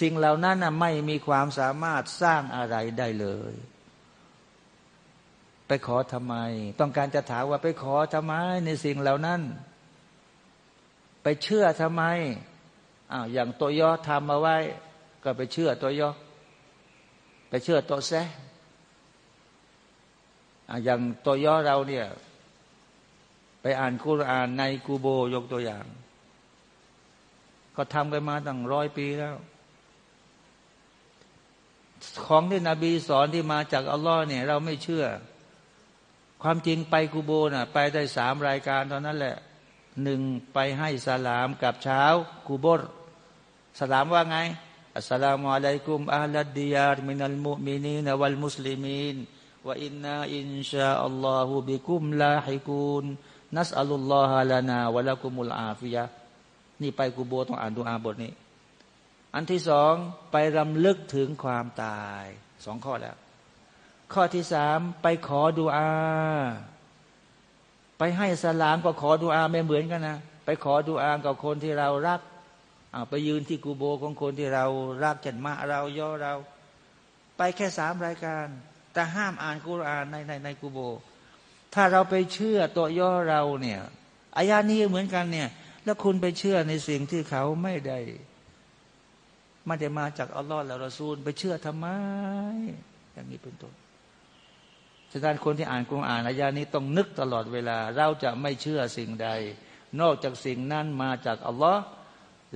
สิ่งเหล่านั้นนะไม่มีความสามารถสร้างอะไรได้เลย ไปขอทำไม ต้องการจะถามว่าไปขอทำไม ในสิ่งเหล่านั้น ไปเชื่อทำไมอ้าวอย่างตัวย่อทำมาไว้ ก็ไปเชื่อตัวย่อไปเชื่อตัวแซอ่าอย่างตัวย่อเราเนี่ยไปอ่านคุรานในกูโบยกตัวอย่าง ก็ทำกันมาตั้งร้อยปีแล้ว ของที่นบีสอนที่มาจากอัลลอฮ์เนี่ยเราไม่เชื่อ ความจริงไปกูโบน่ะ ไปได้สามรายการตอนนั้นแหละหนึ่งไปให้สลามกับเช้ากูโบรสลามว่าไงอัสลามุอะลัยกุมอัลลดียาร์มินัลมุมินีนวัลมุสลิมีนว่าอินนาอินชาอัลลอฮุบิกุมลาฮิกุนนัสอัลลอฮะลานาวะละกุมุลอาฟิยะนี่ไปกูโบต้องอ่านดูอาบทนี้ อันที่สองไปรำลึกถึงความตายสองข้อแล้ว ข้อที่สามไปขอดูอา ไปให้สลามก็ขอดูอาไม่เหมือนกันนะไปขอดูอากับคนที่เรารักเอาไปยืนที่กูโบของคนที่เรารักจันมาเราย่อเรา ไปแค่สามรายการ แต่ห้ามอ่านกุรอานในในในกูโบ ถ้าเราไปเชื่อตัวย่อเราเนี่ยอายานี้เหมือนกันเนี่ย แล้วคุณไปเชื่อในสิ่งที่เขาไม่ได้ ไม่ได้มาจากอัลลอฮ์แล้วรอซูล ไปเชื่อทำไม อย่างนี้เป็นต้นฉะนั้นคนที่อ่านกุรอานอายานี้ต้องนึกตลอดเวลา เราจะไม่เชื่อสิ่งใด นอกจากสิ่งนั้นมาจากอัลลอฮ์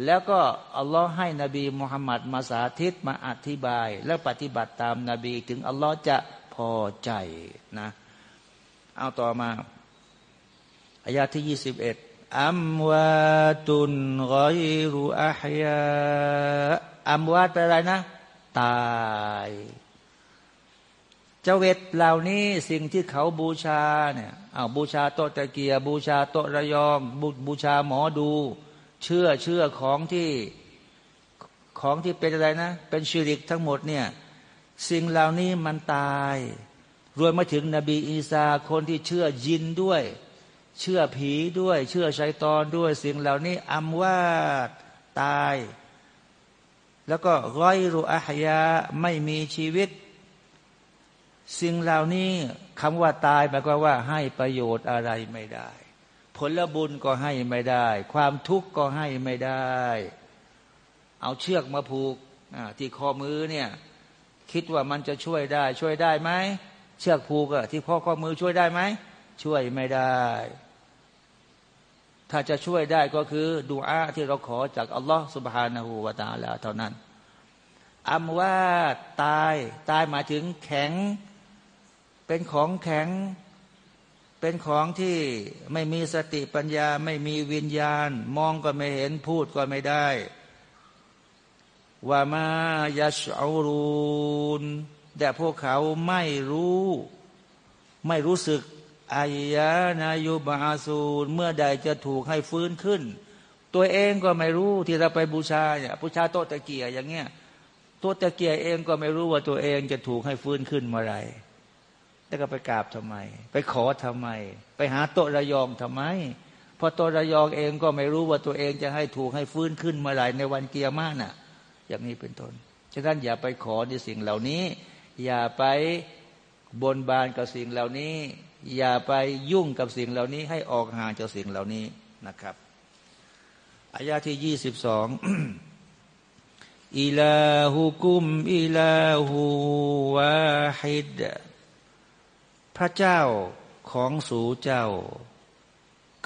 แล้วก็อัลลอฮ์ให้นบีมุฮัมมัดมาสาธิตมาอธิบาย และปฏิบัติตามนาบีถึงอัลลอฮ์จะพอใจนะ เอาต่อมาอายาที่ยี่สิบเอ็ดอัมวาตุนกอยรูอาฮยา อัมวาตเป็นอะไรนะ ตายเจเวตเหล่านี้สิ่งที่เขาบูชาเนี่ยเอาบูชาโตตะเกียบูชาโตระยองบบูชาหมอดู เชื่อเชื่อของที่ของที่เป็นอะไรนะ เป็นชิริกทั้งหมดเนี่ยสิ่งเหล่านี้มันตายรวมมาถึงนบีอีสาคนที่เชื่อยินด้วย เชื่อผีด้วย เชื่อชัยตอนด้วย สิ่งเหล่านี้อัมวาดตาย แล้วก็ร้อยรุอายาไม่มีชีวิต สิ่งเหล่านี้คำว่าตายหมายความว่าให้ประโยชน์อะไรไม่ได้ ผลบุญก็ให้ไม่ได้ ความทุกข์ก็ให้ไม่ได้ เอาเชือกมาผูกที่คอมือเนี่ย คิดว่ามันจะช่วยได้ ช่วยได้ไหมเชือกผูกที่พ่อข้อมือช่วยได้ไหมช่วยไม่ได้ ถ้าจะช่วยได้ก็คือดูอาที่เราขอจากอัลลอฮฺสุบฮานาหูวาตาลาเท่านั้นอัมว่าตายตายหมายถึงแข็ง เป็นของแข็ง เป็นของที่ไม่มีสติปัญญาไม่มีวิญญาณ มองก็ไม่เห็นพูดก็ไม่ได้ว่ามายาชอารูนแต่พวกเขาไม่รู้ ไม่รู้สึก อายะนายุบาสูนเมื่อใดจะถูกให้ฟื้นขึ้น ตัวเองก็ไม่รู้ที่เราไปบูชาเนี่ยบูชาโตตะเกียอย่างเงี้ยตัวตะเกียเองก็ไม่รู้ว่าตัวเองจะถูกให้ฟื้นขึ้นเมื่อไรแล้วก็ไปกราบทำไม ไปขอทำไม ไปหาโตระยองทำไมพอโตระยองเองก็ไม่รู้ว่าตัวเองจะให้ถูกให้ฟื้นขึ้นเมื่อไหร่ในวันเกียร์มาน่ะ อย่างนี้เป็นต้นฉะนั้นอย่าไปขอในสิ่งเหล่านี้ อย่าไปบนบานกับสิ่งเหล่านี้ อย่าไปยุ่งกับสิ่งเหล่านี้ ให้ออกห่างจากสิ่งเหล่านี้นะครับอายาที่ยี่สิบสองอิลาฮุกุมอิลาหูวาฮิดพระเจ้าของสูเจ้า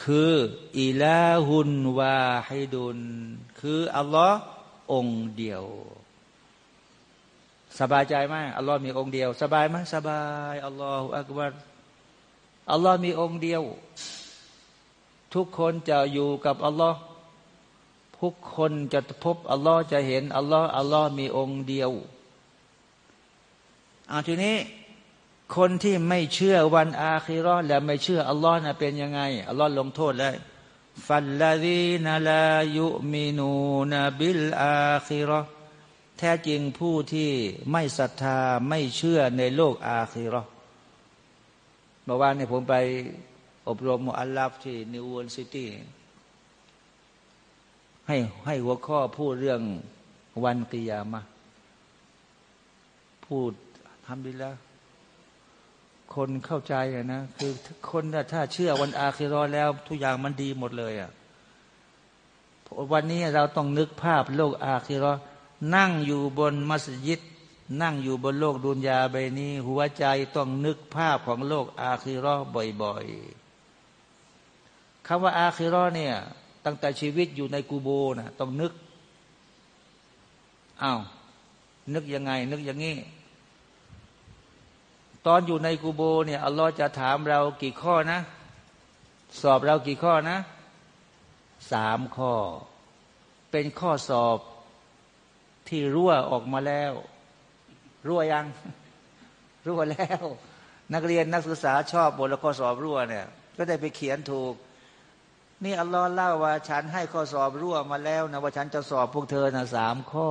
คืออิลาหุนวาฮิดุนคืออัลลอฮ์องเดียว สบายใจไหมอัลลอฮ์มีองค์เดียว สบายไหมสบายอัลลอฮฺอักบัร อัลลอฮ์มีองค์เดียว ทุกคนจะอยู่กับอัลลอฮ์ทุกคนจะพบอัลลอฮ์จะเห็นอัลลอฮ์อัลลอฮ์มีองค์เดียวอาทีนี้คนที่ไม่เชื่อวันอาคิรอและไม่เชื่ออัลลอฮ์นะเป็นยังไงอัลลอฮ์ลงโทษแล้วفالذين لا يؤمنون بالآخرة แท้จริงผู้ที่ไม่ศรัทธาไม่เชื่อในโลกอาคิรอ เมื่อวานนี้ผมไปอบรมอัลลัฟที่ university ให้ให้หัวข้อพูดเรื่องวันกิยามะพูดทำดีแล้ว คนเข้าใจอะนะ คือคนถ้าเชื่อวันอาคิรอแล้ว ทุกอย่างมันดีหมดเลยอะวันนี้เราต้องนึกภาพโลกอาคิรอนั่งอยู่บนมัสยิด นั่งอยู่บนโลกดุนยาใบนี้ หัวใจต้องนึกภาพของโลกอาคิรอบ่อยๆคำว่าอาคิรอเนี่ยตั้งแต่ชีวิตอยู่ในกูโบนะต้องนึกอ้าวนึกยังไง นึกอย่างนี้ ตอนอยู่ในกูโบเนี่ยอัลลอฮ์จะถามเรากี่ข้อนะ สอบเรากี่ข้อนะสามข้อ เป็นข้อสอบที่รั่วออกมาแล้ว รั่วยัง รั่วแล้ว นักเรียนนักศึกษาชอบบทละข้อสอบรั่วเนี่ย ก็ได้ไปเขียนถูก นี่อัลลอฮ์เล่าว่า ฉันให้ข้อสอบรั่วมาแล้วนะว่าฉันจะสอบพวกเธอนะสามข้อ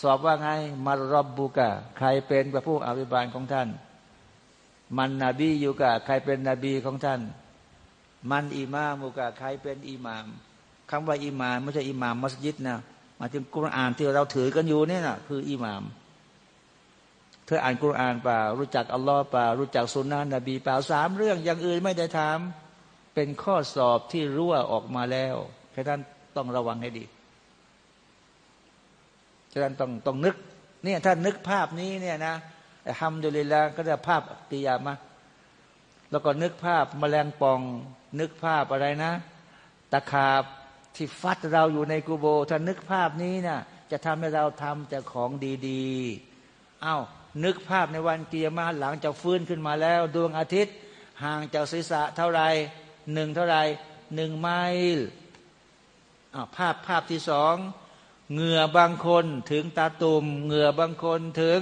สอบว่าไงมารอบบุกะใครเป็นพระผู้อภิบาลของท่าน มันนบีอยู่กะใครเป็นนบีของท่าน มันอิมามุกะใครเป็นอิมามคำว่าอิหมามไม่ใช่อิหมามมัสยิดนะมาถึงกุรอานที่เราถือกันอยู่นี่นะคืออิหมาม เธออ่านกุรอานเปล่า รู้จักอัลลอฮ์เปล่า รู้จักสุนนะนบีเปล่าสามเรื่องอย่างอื่นไม่ได้ถามเป็นข้อสอบที่รั่วออกมาแล้วแค่นั้นต้องระวังให้ดีฉะนั้นต้องต้องนึกเนี่ยถ้านึกภาพนี้เนี่ยนะทำดุลิลาก็จะภาพกิยามะแล้วก็นึกภาพมแมลงป่อง นึกภาพอะไรนะ ตะขาบที่ฟัดเราอยู่ในกูโบ ถ้านึกภาพนี้นะ่ะจะทำให้เราทำแต่ของดี ๆ เอา้า นึกภาพในวันกิยามะหลังจากฟื้นขึ้นมาแล้ว ดวงอาทิตย์ ห่างจากศีรษะเท่าไรหนึ่งเท่าไรหนึ่งไมล์ภาพภาพที่สองเหงื่อบางคนถึงตาตุ่มเหงื่อบางคนถึง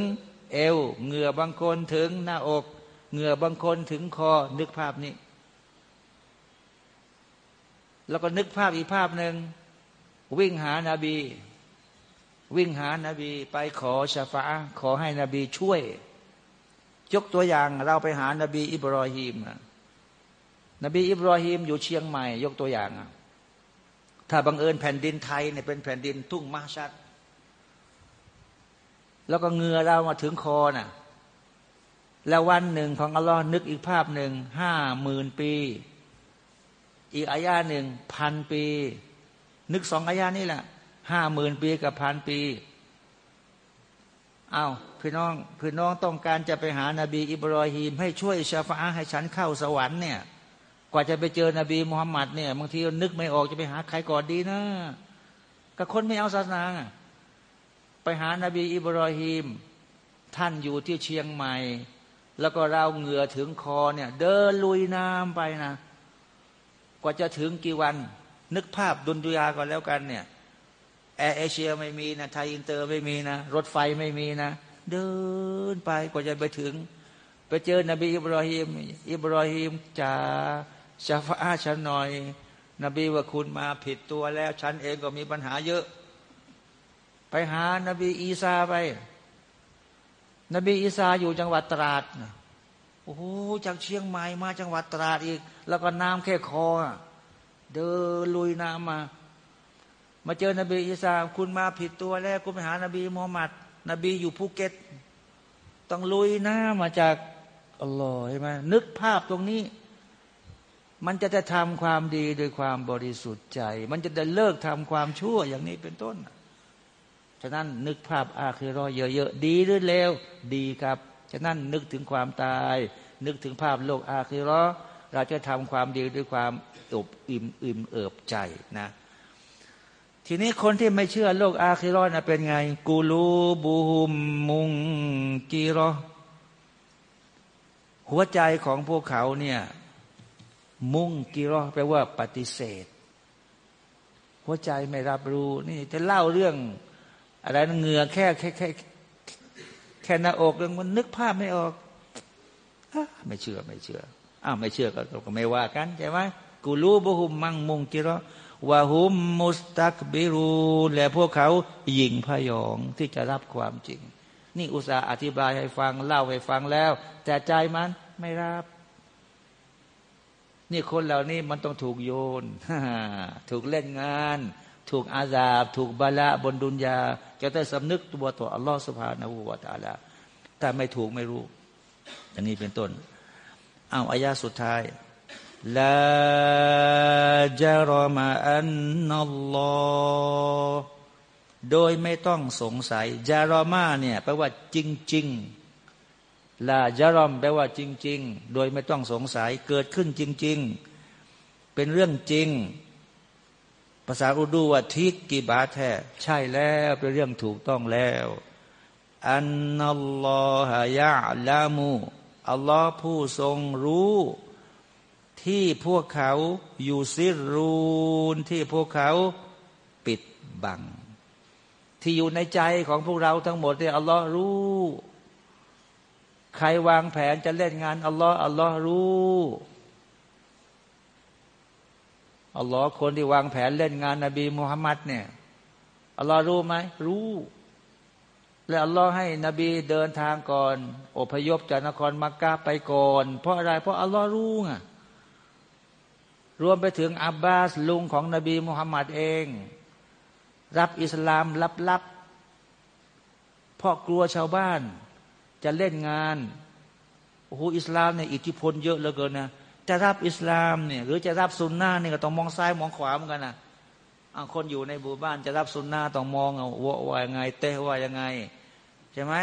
เอวเหงื่อบางคนถึงหน้าอกเหงื่อบางคนถึงคอนึกภาพนี้ แล้วก็นึกภาพอีกภาพหนึ่งวิ่งหานาบี วิ่งหานาบีไปขอชาฟาขอให้นบีช่วย ยกตัวอย่างเราไปหานาบีอิบรอฮีมนบีอิบรอฮีมอยู่เชียงใหม่ ยกตัวอย่าง ถ้าบังเอิญแผ่นดินไทยเนี่ยเป็นแผ่นดินทุ่งมาชัด แล้วก็เงือเรามาถึงคอน่ะ แล้ววันหนึ่งของอัลลอฮ์นึกอีกภาพหนึ่งห้าหมื่นปี อีกอายาหนึ่งพันปี นึกสองอายานี่แหละ ห้าหมื่นปีกับพันปีอา้าวพี่น้องพี่น้องต้องการจะไปหานาบีอิบรอฮีม ให้ช่วยชาฟาให้ฉันเข้าสวรรค์เนี่ย กว่าจะไปเจอนบีมุฮัมมัดเนี่ยบางทีนึกไม่ออกจะไปหาใครก่อนดีนะกับคนไม่เอาศาสนาไปหานาบีอิบรอฮีม ท่านอยู่ที่เชียงใหม่ แล้วก็เราเหงื่อถึงคอเนี่ย เดินลุยน้ำไปนะ กว่าจะถึงกี่วัน นึกภาพดุนดุยาก่อนแล้วกันเนี่ย แอร์เอเชียไม่มีนะไทยอินเตอร์ไม่มีนะ รถไฟไม่มีนะ เดินไปกว่าจะไปถึง ไปเจอนบีอิบราฮิมอิบราฮิมจ๋าชาฟาฉันหน่อย นบีว่าคุณมาผิดตัวแล้ว ฉันเองก็มีปัญหาเยอะ ไปหานบีอีซาไป นบีอีสาอยู่จังหวัดตราดโอ้โหจากเชียงใหม่มาจังหวัดตราดอีก แล้วก็น้ำแค่คอเดินลุยน้ำมา มาเจอนบีอีสาคุณมาผิดตัวแล้วคุณไปหานบีมูฮัมมัด นบีอยู่ภูเก็ต ต้องลุยหน้ำมาจากอัลลอฮ์ใช่ไหมนึกภาพตรงนี้ มันจะจะทำความดีโดยความบริสุทธิ์ใจ มันจะได้เลิกทำความชั่วอย่างนี้เป็นต้น ฉะนั้นนึกภาพอาคือรอเยอะๆ ดีหรือเลวดีครับ ฉะนั้นนึกถึงความตาย นึกถึงภาพโลกอาคือรอเราจะทำความดีด้วยความอบอิ่มอิ่มเอิบใจนะ ทีนี้คนที่ไม่เชื่อโลกอาคิรอนะเป็นไง กูรูบูฮุมมุงกีรอหัวใจของพวกเขาเนี่ย มุงกีรอแปลว่าปฏิเสธ หัวใจไม่รับรู้ นี่จะเล่าเรื่อง อะไรเหงื่อแค่แค่แค่แค่หน้าอกยังมันนึกภาพไม่ออกอไม่เชื่อไม่เชื่ออ้าวไม่เชื่อก็ก็ไม่ว่ากันใช่ไหมกูรู้บุหุมมังมุงกิรอ วาหุมมุสตักบิรูและพวกเขาหยิ่งพยองที่จะรับความจริง นี่อุตส่าห์อธิบายให้ฟังเล่าให้ฟังแล้ว แต่ใจมันไม่รับ นี่คนเหล่านี้มันต้องถูกโยน ถูกเล่นงาน ถูกอาซาบ ถูกบาละบนดุนยา จะได้สำนึกตัวต่ออัลลอฮฺสุบฮานาหูวาตาลาถ้าไม่ถูกไม่รู้ อย่างนี้เป็นต้น เอาอายาสุดท้าย ลาจารมาอันนัลลอฮโดยไม่ต้องสงสัยจารมาเนี่ยแปลว่าจริงๆลาจารอมแปลว่าจริงๆโดยไม่ต้องสงสัยเกิดขึ้นจริง ๆ เป็นเรื่องจริง ภาษาอุดูว่าทิกกิบาแท้ใช่แล้วเป็นเรื่องถูกต้องแล้วอันนัลลอฮะยะลามูอัลลอฮ์ผู้ทรงรู้ ที่พวกเขาอยู่ซิรูนที่พวกเขาปิดบัง ที่อยู่ในใจของพวกเราทั้งหมดที่อัลลอฮ์รู้ ใครวางแผนจะเล่นงานอัลลอฮ์อัลลอฮ์รู้อัลลอฮ์คนที่วางแผนเล่นงานนบีมุฮัมมัดเนี่ยอัลลอฮ์รู้ไหมรู้ และอัลลอฮ์ให้นบีเดินทางก่อน อพยพจากนครมักกะไปก่อน เพราะอะไรเพราะอัลลอฮ์รู้ไง รวมไปถึงอับบาสลุงของนบีมุฮัมมัดเอง รับอิสลามลับๆเพราะกลัวชาวบ้าน จะเล่นงานโอ้โหอิสลามเนี่ยอิทธิพลเยอะเหลือเกินนะจะรับอิสลามเนี่ยหรือจะรับซุนนะเนี่ยก็ต้องมองซ้ายมองขวาเหมือนกันนะคนอยู่ในหมู่บ้านจะรับซุนนะต้องมองว่าว่ายังไง เตะว่ายังไงใช่ไหม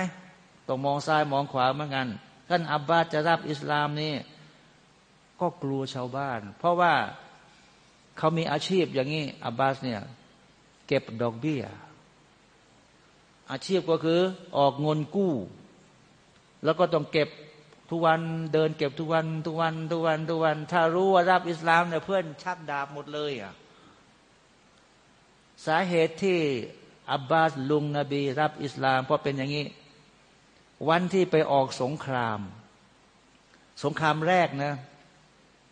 ต้องมองซ้ายมองขวาเหมือนกันท่านอับบาสจะรับอิสลามนี่ ก็กลัวชาวบ้าน เพราะว่าเขามีอาชีพอย่างนี้อับบาสเนี่ยเก็บดอกเบี้ย อาชีพก็คือออกเงินกู้ แล้วก็ต้องเก็บทุกวันเดินเก็บทุกวันทุกวันทุกวันทุกวัน ถ้ารู้ว่ารับอิสลามเนี่ยเพื่อนชักดาบหมดเลยอะสาเหตุที่อับบาสลุงนบีรับอิสลาม เพราะเป็นอย่างนี้ วันที่ไปออกสงคราม สงครามแรกนะ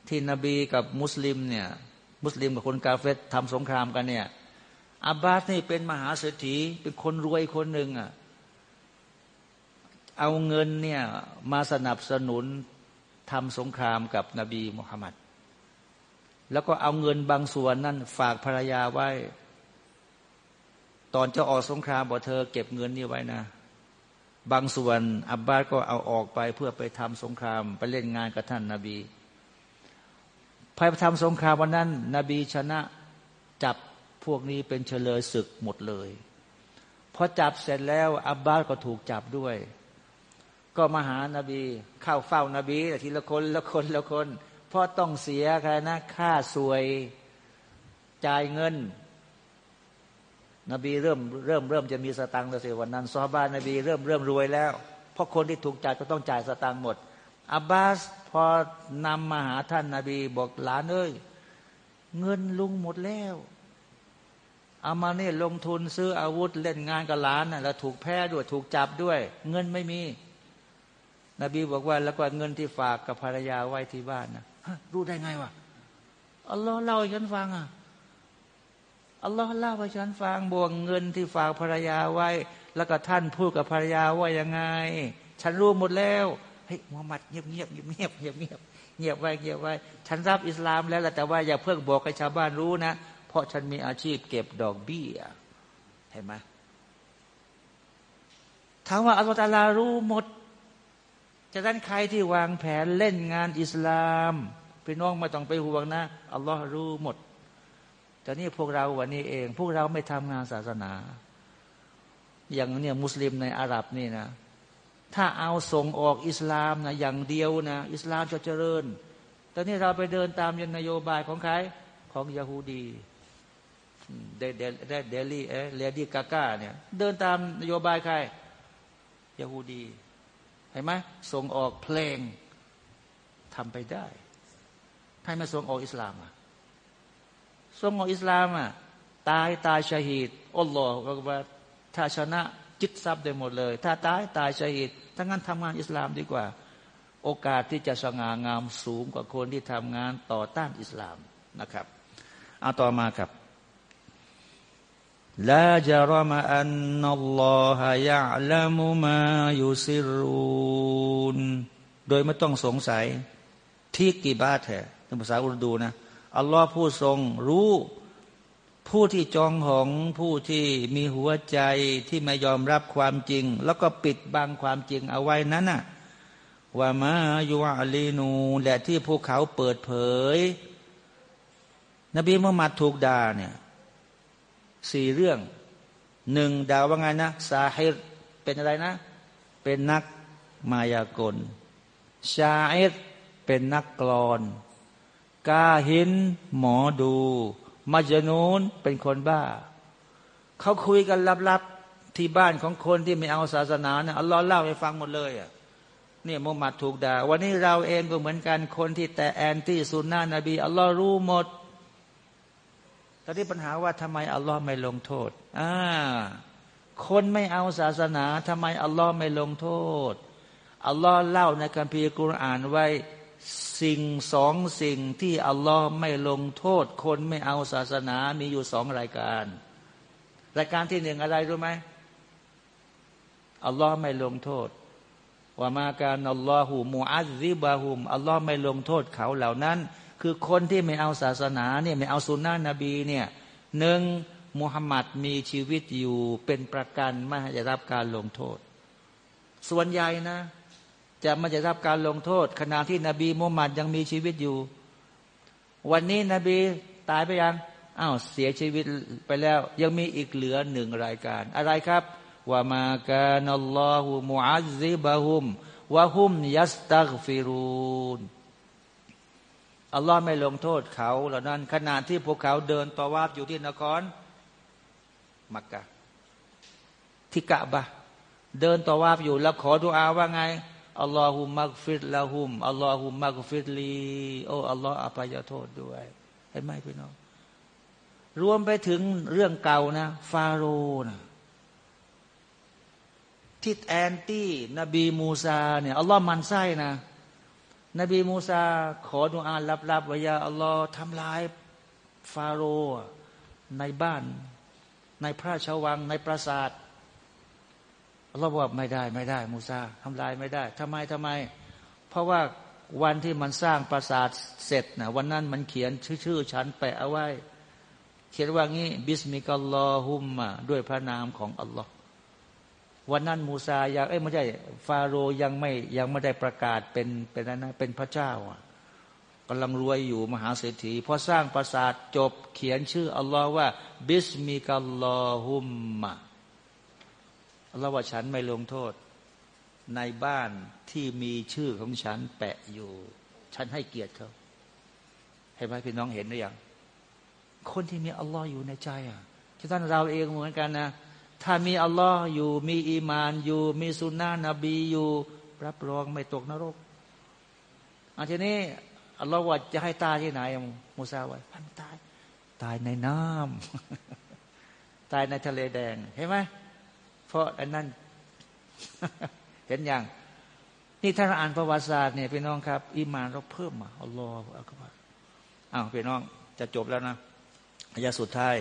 ที่นบีกับมุสลิมเนี่ยมุสลิมกับคนกาเฟตทำสงครามกันเนี่ยอับบาสนี่เป็นมหาเศรษฐีเป็นคนรวยคนหนึ่งอะเอาเงินเนี่ยมาสนับสนุนทำสงครามกับนบีมุฮัมมัดแล้วก็เอาเงินบางส่วนนั่นฝากภรรยาไว้ ตอนจะออกสงครามบอกเธอเก็บเงินนี้ไว้นะ บางส่วนอับบาสก็เอาออกไปเพื่อไปทำสงคราม ไปเล่นงานกับท่านนาบี ภายประทำสงครามวันนั้น นบีชนะจับพวกนี้เป็นเฉลยศึกหมดเลยพอจับเสร็จแล้ว อับบาสก็ถูกจับด้วย ก็มาหานาบีเข้าเฝ้านาบีทีละคนละคนละคนเพราะต้องเสียใครนะค่าสวยจ่ายเงิน นบีเริ่มเริ่มเริ่มจะมีสตังค์แล้วสิวันนั้นซอบ้านนบีเริ่มเริ่มรวยแล้ว เพราะคนที่ถูกจ่ายก็ต้องจ่ายสตังค์หมด อับบาส พอนำมาหาท่านนาบีบอกหลานเอ้ยเงินลุงหมดแล้วเอามาเนี่ยลงทุนซื้ออาวุธเล่นงานกับหลานนะแล้วถูกแพ้ด้วยถูกจับด้วย เงินไม่มี นบีบอกว่าแล้วก็เงินที่ฝากกับภรรยาไว้ที่บ้านนะรู้ได้ไงวะอัลลอฮ์เล่าให้ฉันฟังอะอัลลอฮ์เล่าให้ฉันฟังบวงเงินที่ฝากภรรยาไว้ แล้วก็ท่านพูดกับภรรยาว่ายังไง ฉันรู้หมดแล้ว เฮ้ยมุฮัมมัดเงียบเงียบเงียบเงียบเงียบเงียบเงียบไว้เงียบไว้ฉันรับอิสลามแล้วแต่ว่าอย่าเพิ่งบอกให้ชาวบ้านรู้นะ เพราะฉันมีอาชีพเก็บดอกเบี้ยเห็นไหมถามว่าอัลลอฮฺรู้หมดฉะนั้นใครที่วางแผนเล่นงานอิสลามพี่น้องไม่ต้องไปห่วงนะอัลลอฮ์รู้หมดแต่นี่พวกเราวันนี้เอง พวกเราไม่ทำงานศาสนา อย่างเนี่ยมุสลิมในอาหรับนี่นะ ถ้าเอาส่งออกอิสลามนะอย่างเดียวนะอิสลามจะเจริญแต่นี่เราไปเดินตามยันนโยบายของใครของยาฮูดีเดเดเดเดลี่เอ Lady Gaga เนี่ยเดินตามนโยบายใครยาฮูดีเห็นไหมส่งออกเพลงทำไปได้ใครมาส่งออกอิสลามอะส่งออกอิสลามอะตายตายชาฮิดอัลลอฮ์ก็ว่าถ้าชนะ จิตทรัพย์ได้หมดเลย ถ้าตายตายชาฮิดถ้างั้นทำงานอิสลามดีกว่า โอกาสที่จะสง่างามสูงกว่าคนที่ทำงานต่อต้านอิสลามนะครับเอาต่อมาครับลาจารมาอันนัลลอฮะยะลัมุมายุซิรูนโดยไม่ต้องสงสัยที่กี่บาทแท้ในภาษาอุรดูนะอัลลอฮ์ผู้ทรงรู้ ผู้ที่จองหองผู้ที่มีหัวใจที่ไม่ยอมรับความจริง แล้วก็ปิดบังความจริงเอาไว้นั้นน่ะว่ามายูอาลีนูและที่ภูเขาเปิดเผย นบีมุฮัมมัดถูกด่าเนี่ยสี่เรื่องหนึ่งด่าวว่าไงนะซาฮิรเป็นอะไรนะ เป็นนักมายากล ชาอิรเป็นนักกลอน กาหินหมอดู มาจนูนเป็นคนบ้า เขาคุยกันลับๆที่บ้านของคนที่ไม่เอาศาสนาเนี่ยอัลลอฮ์เล่าให้ฟังหมดเลยอะเนี่ยมุฮัมมัดถูกด่า วันนี้เราเองก็เหมือนกันคนที่แต่แอนที่สุนนะนบีอัลลอฮ์รู้หมดตอนนี้ปัญหาว่าทำไมอัลลอฮ์ไม่ลงโทษอ่าคนไม่เอาศาสนาทำไมอัลลอฮ์ไม่ลงโทษอัลลอฮ์เล่าในคัมภีร์กุรอานไว้ สิ่งสองสิ่งที่อัลลอฮ์ไม่ลงโทษ คนไม่เอาศาสนา มีอยู่สองรายการ รายการที่หนึ่งอะไรรู้ไหมอัลลอฮ์ไม่ลงโทษว่ามาการอัลลอฮ์หูมูอัซซิบะฮุมอัลลอฮ์ไม่ลงโทษเขาเหล่านั้น คือคนที่ไม่เอาศาสนาเนี่ยไม่เอาสุนนะนบีเนี่ยหนึ่งมุฮัมมัดมีชีวิตอยู่เป็นประกันไม่จะรับการลงโทษ ส่วนใหญ่นะ จะไม่จะรับการลงโทษ ขณะที่นบีมุฮัมมัดยังมีชีวิตอยู่ วันนี้นบีตายไปยังอ้าวเสียชีวิตไปแล้ว ยังมีอีกเหลือหนึ่งรายการ อะไรครับว่ามากานัลลอฮุมุอัซซิบะฮุมวะฮุมยัสตักฟิรูนอัลลอฮ์ไม่ลงโทษเขาเหล่านั้นขณะที่พวกเขาเดินต่อวาบอยู่ที่นครมักกะที่กะบะเดินต่อวาบอยู่แล้วขอดุอาว่าไง อัลลอฮุมักฟิรละหุมอัลลอฮุมักฟิรลีโอ้อัลลอฮ์อภัยโทษด้วยเห็นไหมพี่น้อง รวมไปถึงเรื่องเก่านะ ฟาโรนะที่แอนตี้นบีมูซาเนี่ยอัลลอฮ์มันไส้นะ นบีมูซา ขอดุอาลับๆว่ายาอัลลอฮ์ทำลายฟาโรห์ในบ้าน ในพระราชวังในปราสาท อัลลอฮ์บอกไม่ได้ไม่ได้ มูซาทำลายไม่ได้ทำไมทำไม เพราะว่าวันที่มันสร้างปราสาทเสร็จนะวันนั้นมันเขียนชื่อชื่อฉันแปะเอาไว้ เขียนว่างี้ باسمك اللهم ด้วยพระนามของอัลลอฮ์วันนั้นมูซายังเอ้ยไม่ใช่ฟาโรยังไม่ยังไม่ได้ประกาศเป็นเป็นนะเป็นพระเจ้าอะกำลังรวยอยู่มหาเศรษฐีพอสร้างปราสาทจบเขียนชื่ออัลลอฮ์ว่า باسمك اللهم อัลลอฮ์ว่าฉันไม่ลงโทษ ในบ้านที่มีชื่อของฉันแปะอยู่ ฉันให้เกียรติเขาให้ไหมพี่น้องเห็นหรือยังคนที่มีอัลลอฮ์อยู่ในใจอะที่ท่านเราเองเหมือนกันนะถ้ามีอัลลอฮ์อยู่ มีอีมานอยู่ มีสุนนะนบีอยู่ รับรองไม่ตกนรกอันทีนี้อัลลอฮ์ว่าจะให้ตายที่ไหนมูซาว่าพันตาย ตายในน้ำตายในทะเลแดงเห็นไหม เพราะอันนั้น เห็นอย่าง นี่ถ้าเราอ่านประวัติศาสตร์เนี่ยพี่น้องครับอีมานเราเพิ่มมาอัลลอฮ์อักบารอ้าวพี่น้องจะจบแล้วนะอายะสุดท้าย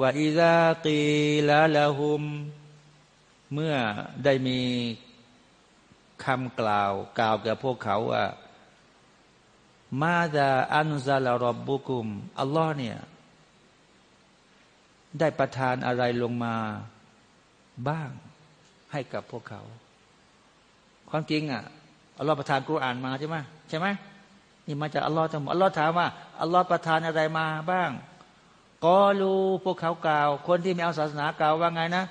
ว่าอิซาตีละละหุม เมื่อได้มีคำกล่าว กล่าวแก่พวกเขาว่า มาดาอันซาลารบบุกุม อัลลอฮ์เนี่ย ได้ประทานอะไรลงมา บ้างให้กับพวกเขา ความจริงอะอัลลอฮ์ประทานกุรอานมาใช่ไหมใช่ไหมนี่มาจากอัลลอฮ์ทั้งหมดอัลลอฮ์ถามว่าอัลลอฮ์ประทานอะไรมาบ้างกอลูพวกเขากล่าว คนที่ไม่เอาศาสนากล่าวว่าไงนะ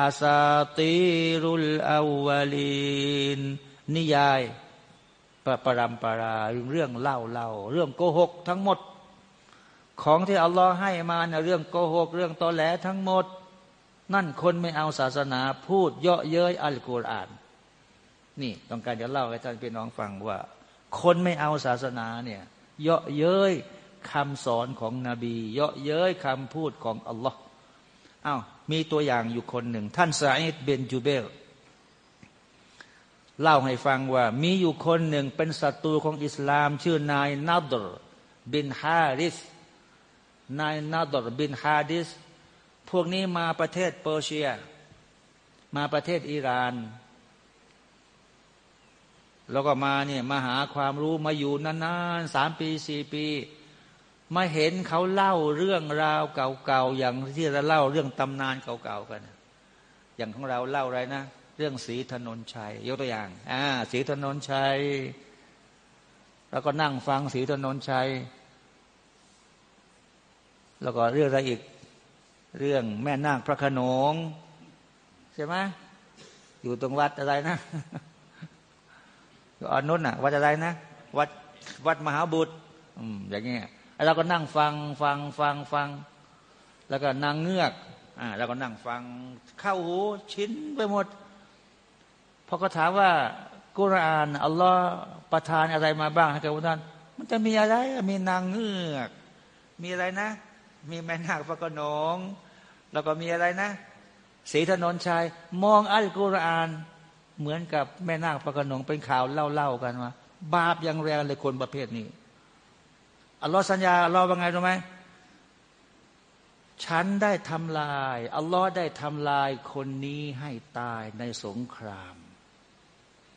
อาซาติรุลอาวลีนนิยายประปรำปราเรื่องเล่าเล่าเรื่องโกหกทั้งหมด ของที่อัลลอฮ์ให้มาเนะเรื่องโกหก เรื่องตอแหลทั้งหมด นั่นคนไม่เอาศาสนาพูดเยาะเย้ยอัลกุรอาน นี่ต้องการจะเล่าให้ท่านพี่น้องฟังว่า คนไม่เอาศาสนาเนี่ยเยาะเย้ยคำสอนของนบี เยาะเย้ยคำพูดของอัลลอฮ์อ้าวมีตัวอย่างอยู่คนหนึ่ง ท่านซาอิดเบนจูเบลเล่าให้ฟังว่ามีอยู่คนหนึ่งเป็นศัตรูของอิสลาม ชื่อนายนาดรบินฮาริสนายนาดรบินฮาริส พวกนี้มาประเทศเปอร์เซีย มาประเทศอิหร่าน แล้วก็มาเนี่ยมาหาความรู้มาอยู่นานๆสามปีสี่ปี มาเห็นเขาเล่าเรื่องราวเก่าๆอย่างที่เราเล่าเรื่องตำนานเก่าๆกัน อย่างของเราเล่าอะไรนะ เรื่องสีถนนชัย ยกตัวอย่างอ่าสีถนนชัย แล้วก็นั่งฟังสีถนนชัยแล้วก็เรื่องอะไรอีก เรื่องแม่นาคพระขนงใช่ไหมอยู่ตรงวัดอะไรนะอยู่อนุนอะ วัดอะไรนะ วัดวัดมหาบุตรอย่างเงี้ยเราก็นั่งฟังฟังฟังฟัง แล้วก็นั่งเงือกอ่าแล้วก็นั่งฟังเข้าหูชิ้นไปหมดพอก็ถามว่ากุรอานอัลลอฮ์ประทานอะไรมาบ้างให้กับท่านมันจะมีอะไร มีนางเงือก มีอะไรนะ มีแม่นาคพระกนงแล้วก็มีอะไรนะสีถนนชัยมองอัลกุรอาน เหมือนกับแม่นาคพระกนงเป็นข่าวเล่าๆกันว่าบาปยังแรงเลยคนประเภทนี้อัลลอฮ์สัญญาอัลลอฮ์ว่าไงรู้ไหมฉันได้ทำลาย อัลลอฮ์ได้ทำลายคนนี้ให้ตายในสงคราม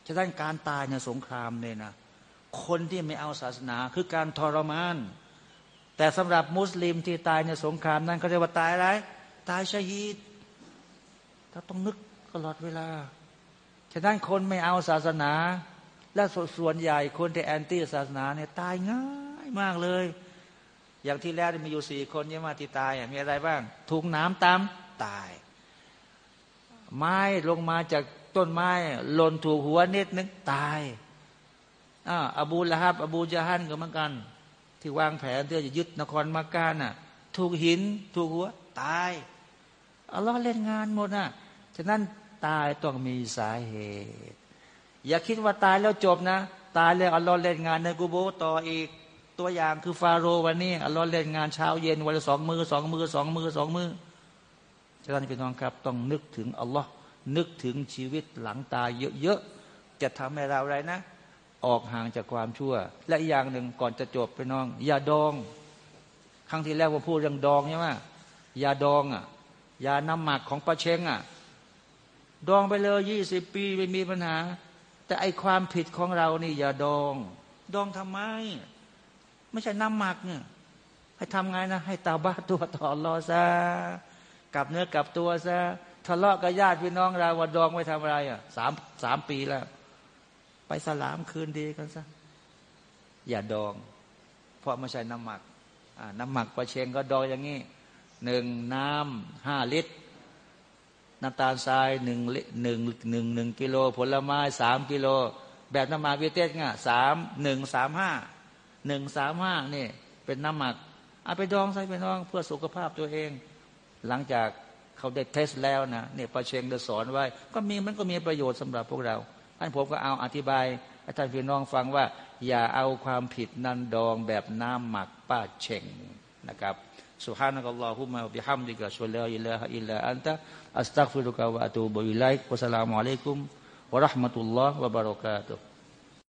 ฉะนั้นการตายในสงครามเนี่ยนะ คนที่ไม่เอาศาสนาคือการทรมาน แต่สำหรับมุสลิมที่ตายในสงครามนั้นเขาเรียกว่าตายอะไร ตายชฮีดถ้าต้องนึกตลอดเวลา ฉะนั้นคนไม่เอาศาสนา และส่วนใหญ่คนที่แอนตี้ศาสนาเนี่ยตายง่ายมากเลย อย่างที่แล้วมีอยู่สี่คนเยี่มาที่ตาย มีอะไรบ้าง ถูกน้ำตามตาย ไม้ลงมาจากต้นไม้หล่นถูกหัวนิดนึงตายอ่าอบูละฮับ อบูจาฮันก็เหมือนกัน ที่วางแผนเพื่อจะยึดนครมักกะน่ะ ถูกหิน ถูกหัว ตายอัลลอฮ์เล่นงานหมดน่ะฉะนั้นตายต้องมีสาเหตุ อย่าคิดว่าตายแล้วจบนะ ตายแล้วอัลลอฮ์เล่นงานในกูโบต่ออีก ตัวอย่างคือฟาโรวันนี้อัลลอฮ์เล่นงานเช้าเย็นวันละสองมือสองมือสองมือสองมือฉะนั้นพี่น้องครับต้องนึกถึงอัลลอฮ์นึกถึงชีวิตหลังตายเยอะๆจะทำให้เราอะไรนะ ออกห่างจากความชั่ว และอีกอย่างหนึ่งก่อนจะจบไปน้อง อย่าดอง ครั้งที่แล้วผมพูดเรื่องดองใช่ไหมยาดองอะยาน้ำหมักของปลาเชงอะ ดองไปเลยยี่สิบปีไม่มีปัญหา แต่ไอความผิดของเรานี่อย่าดอง ดองทำไม ไม่ใช่น้ำหมักเนี่ยให้ทำไงนะ ให้ตาบ้าตัวต่อรอซะกลับเนื้อกลับตัวซะทะเลาะกับญาติพี่น้องเราว่าดองไม่ทำอะไรอะสามสามปีแล้ว ไปสลามคืนดีกันซะอย่าดอง เพราะไม่ใช่น้ำหมักน้ำหมักปลาเชงก็ดองอย่างนี้หนึ่งน้ำห้าลิตรน้ำตาลทรายหนึ่งหนึ่งหนึ่งหนึ่งกิโล ผลไม้สามกิโล แบบน้ำหมันวิเตสง่ะสามหนึ่งสามห้าหนึ่งสามห้านี่เป็นน้ำหมักเอาไปดองใส่ไปน้องเพื่อสุขภาพตัวเอง หลังจากเขาได้เทสแล้วนะเนี่ยประเชงได้สอนไว้ ก็มีมันก็มีประโยชน์สำหรับพวกเรา ท่านผมก็เอาอธิบายอาจารย์พี่น้องฟังว่า อย่าเอาความผิดนันดองแบบน้ำหมักป้าเฉ่งนะครับ سبحانك اللهم وبحمدك أشهد أن لا إله إلا أنت أستغفرك وأتوب إليك السلام عليكم ورحمة الله وبركاته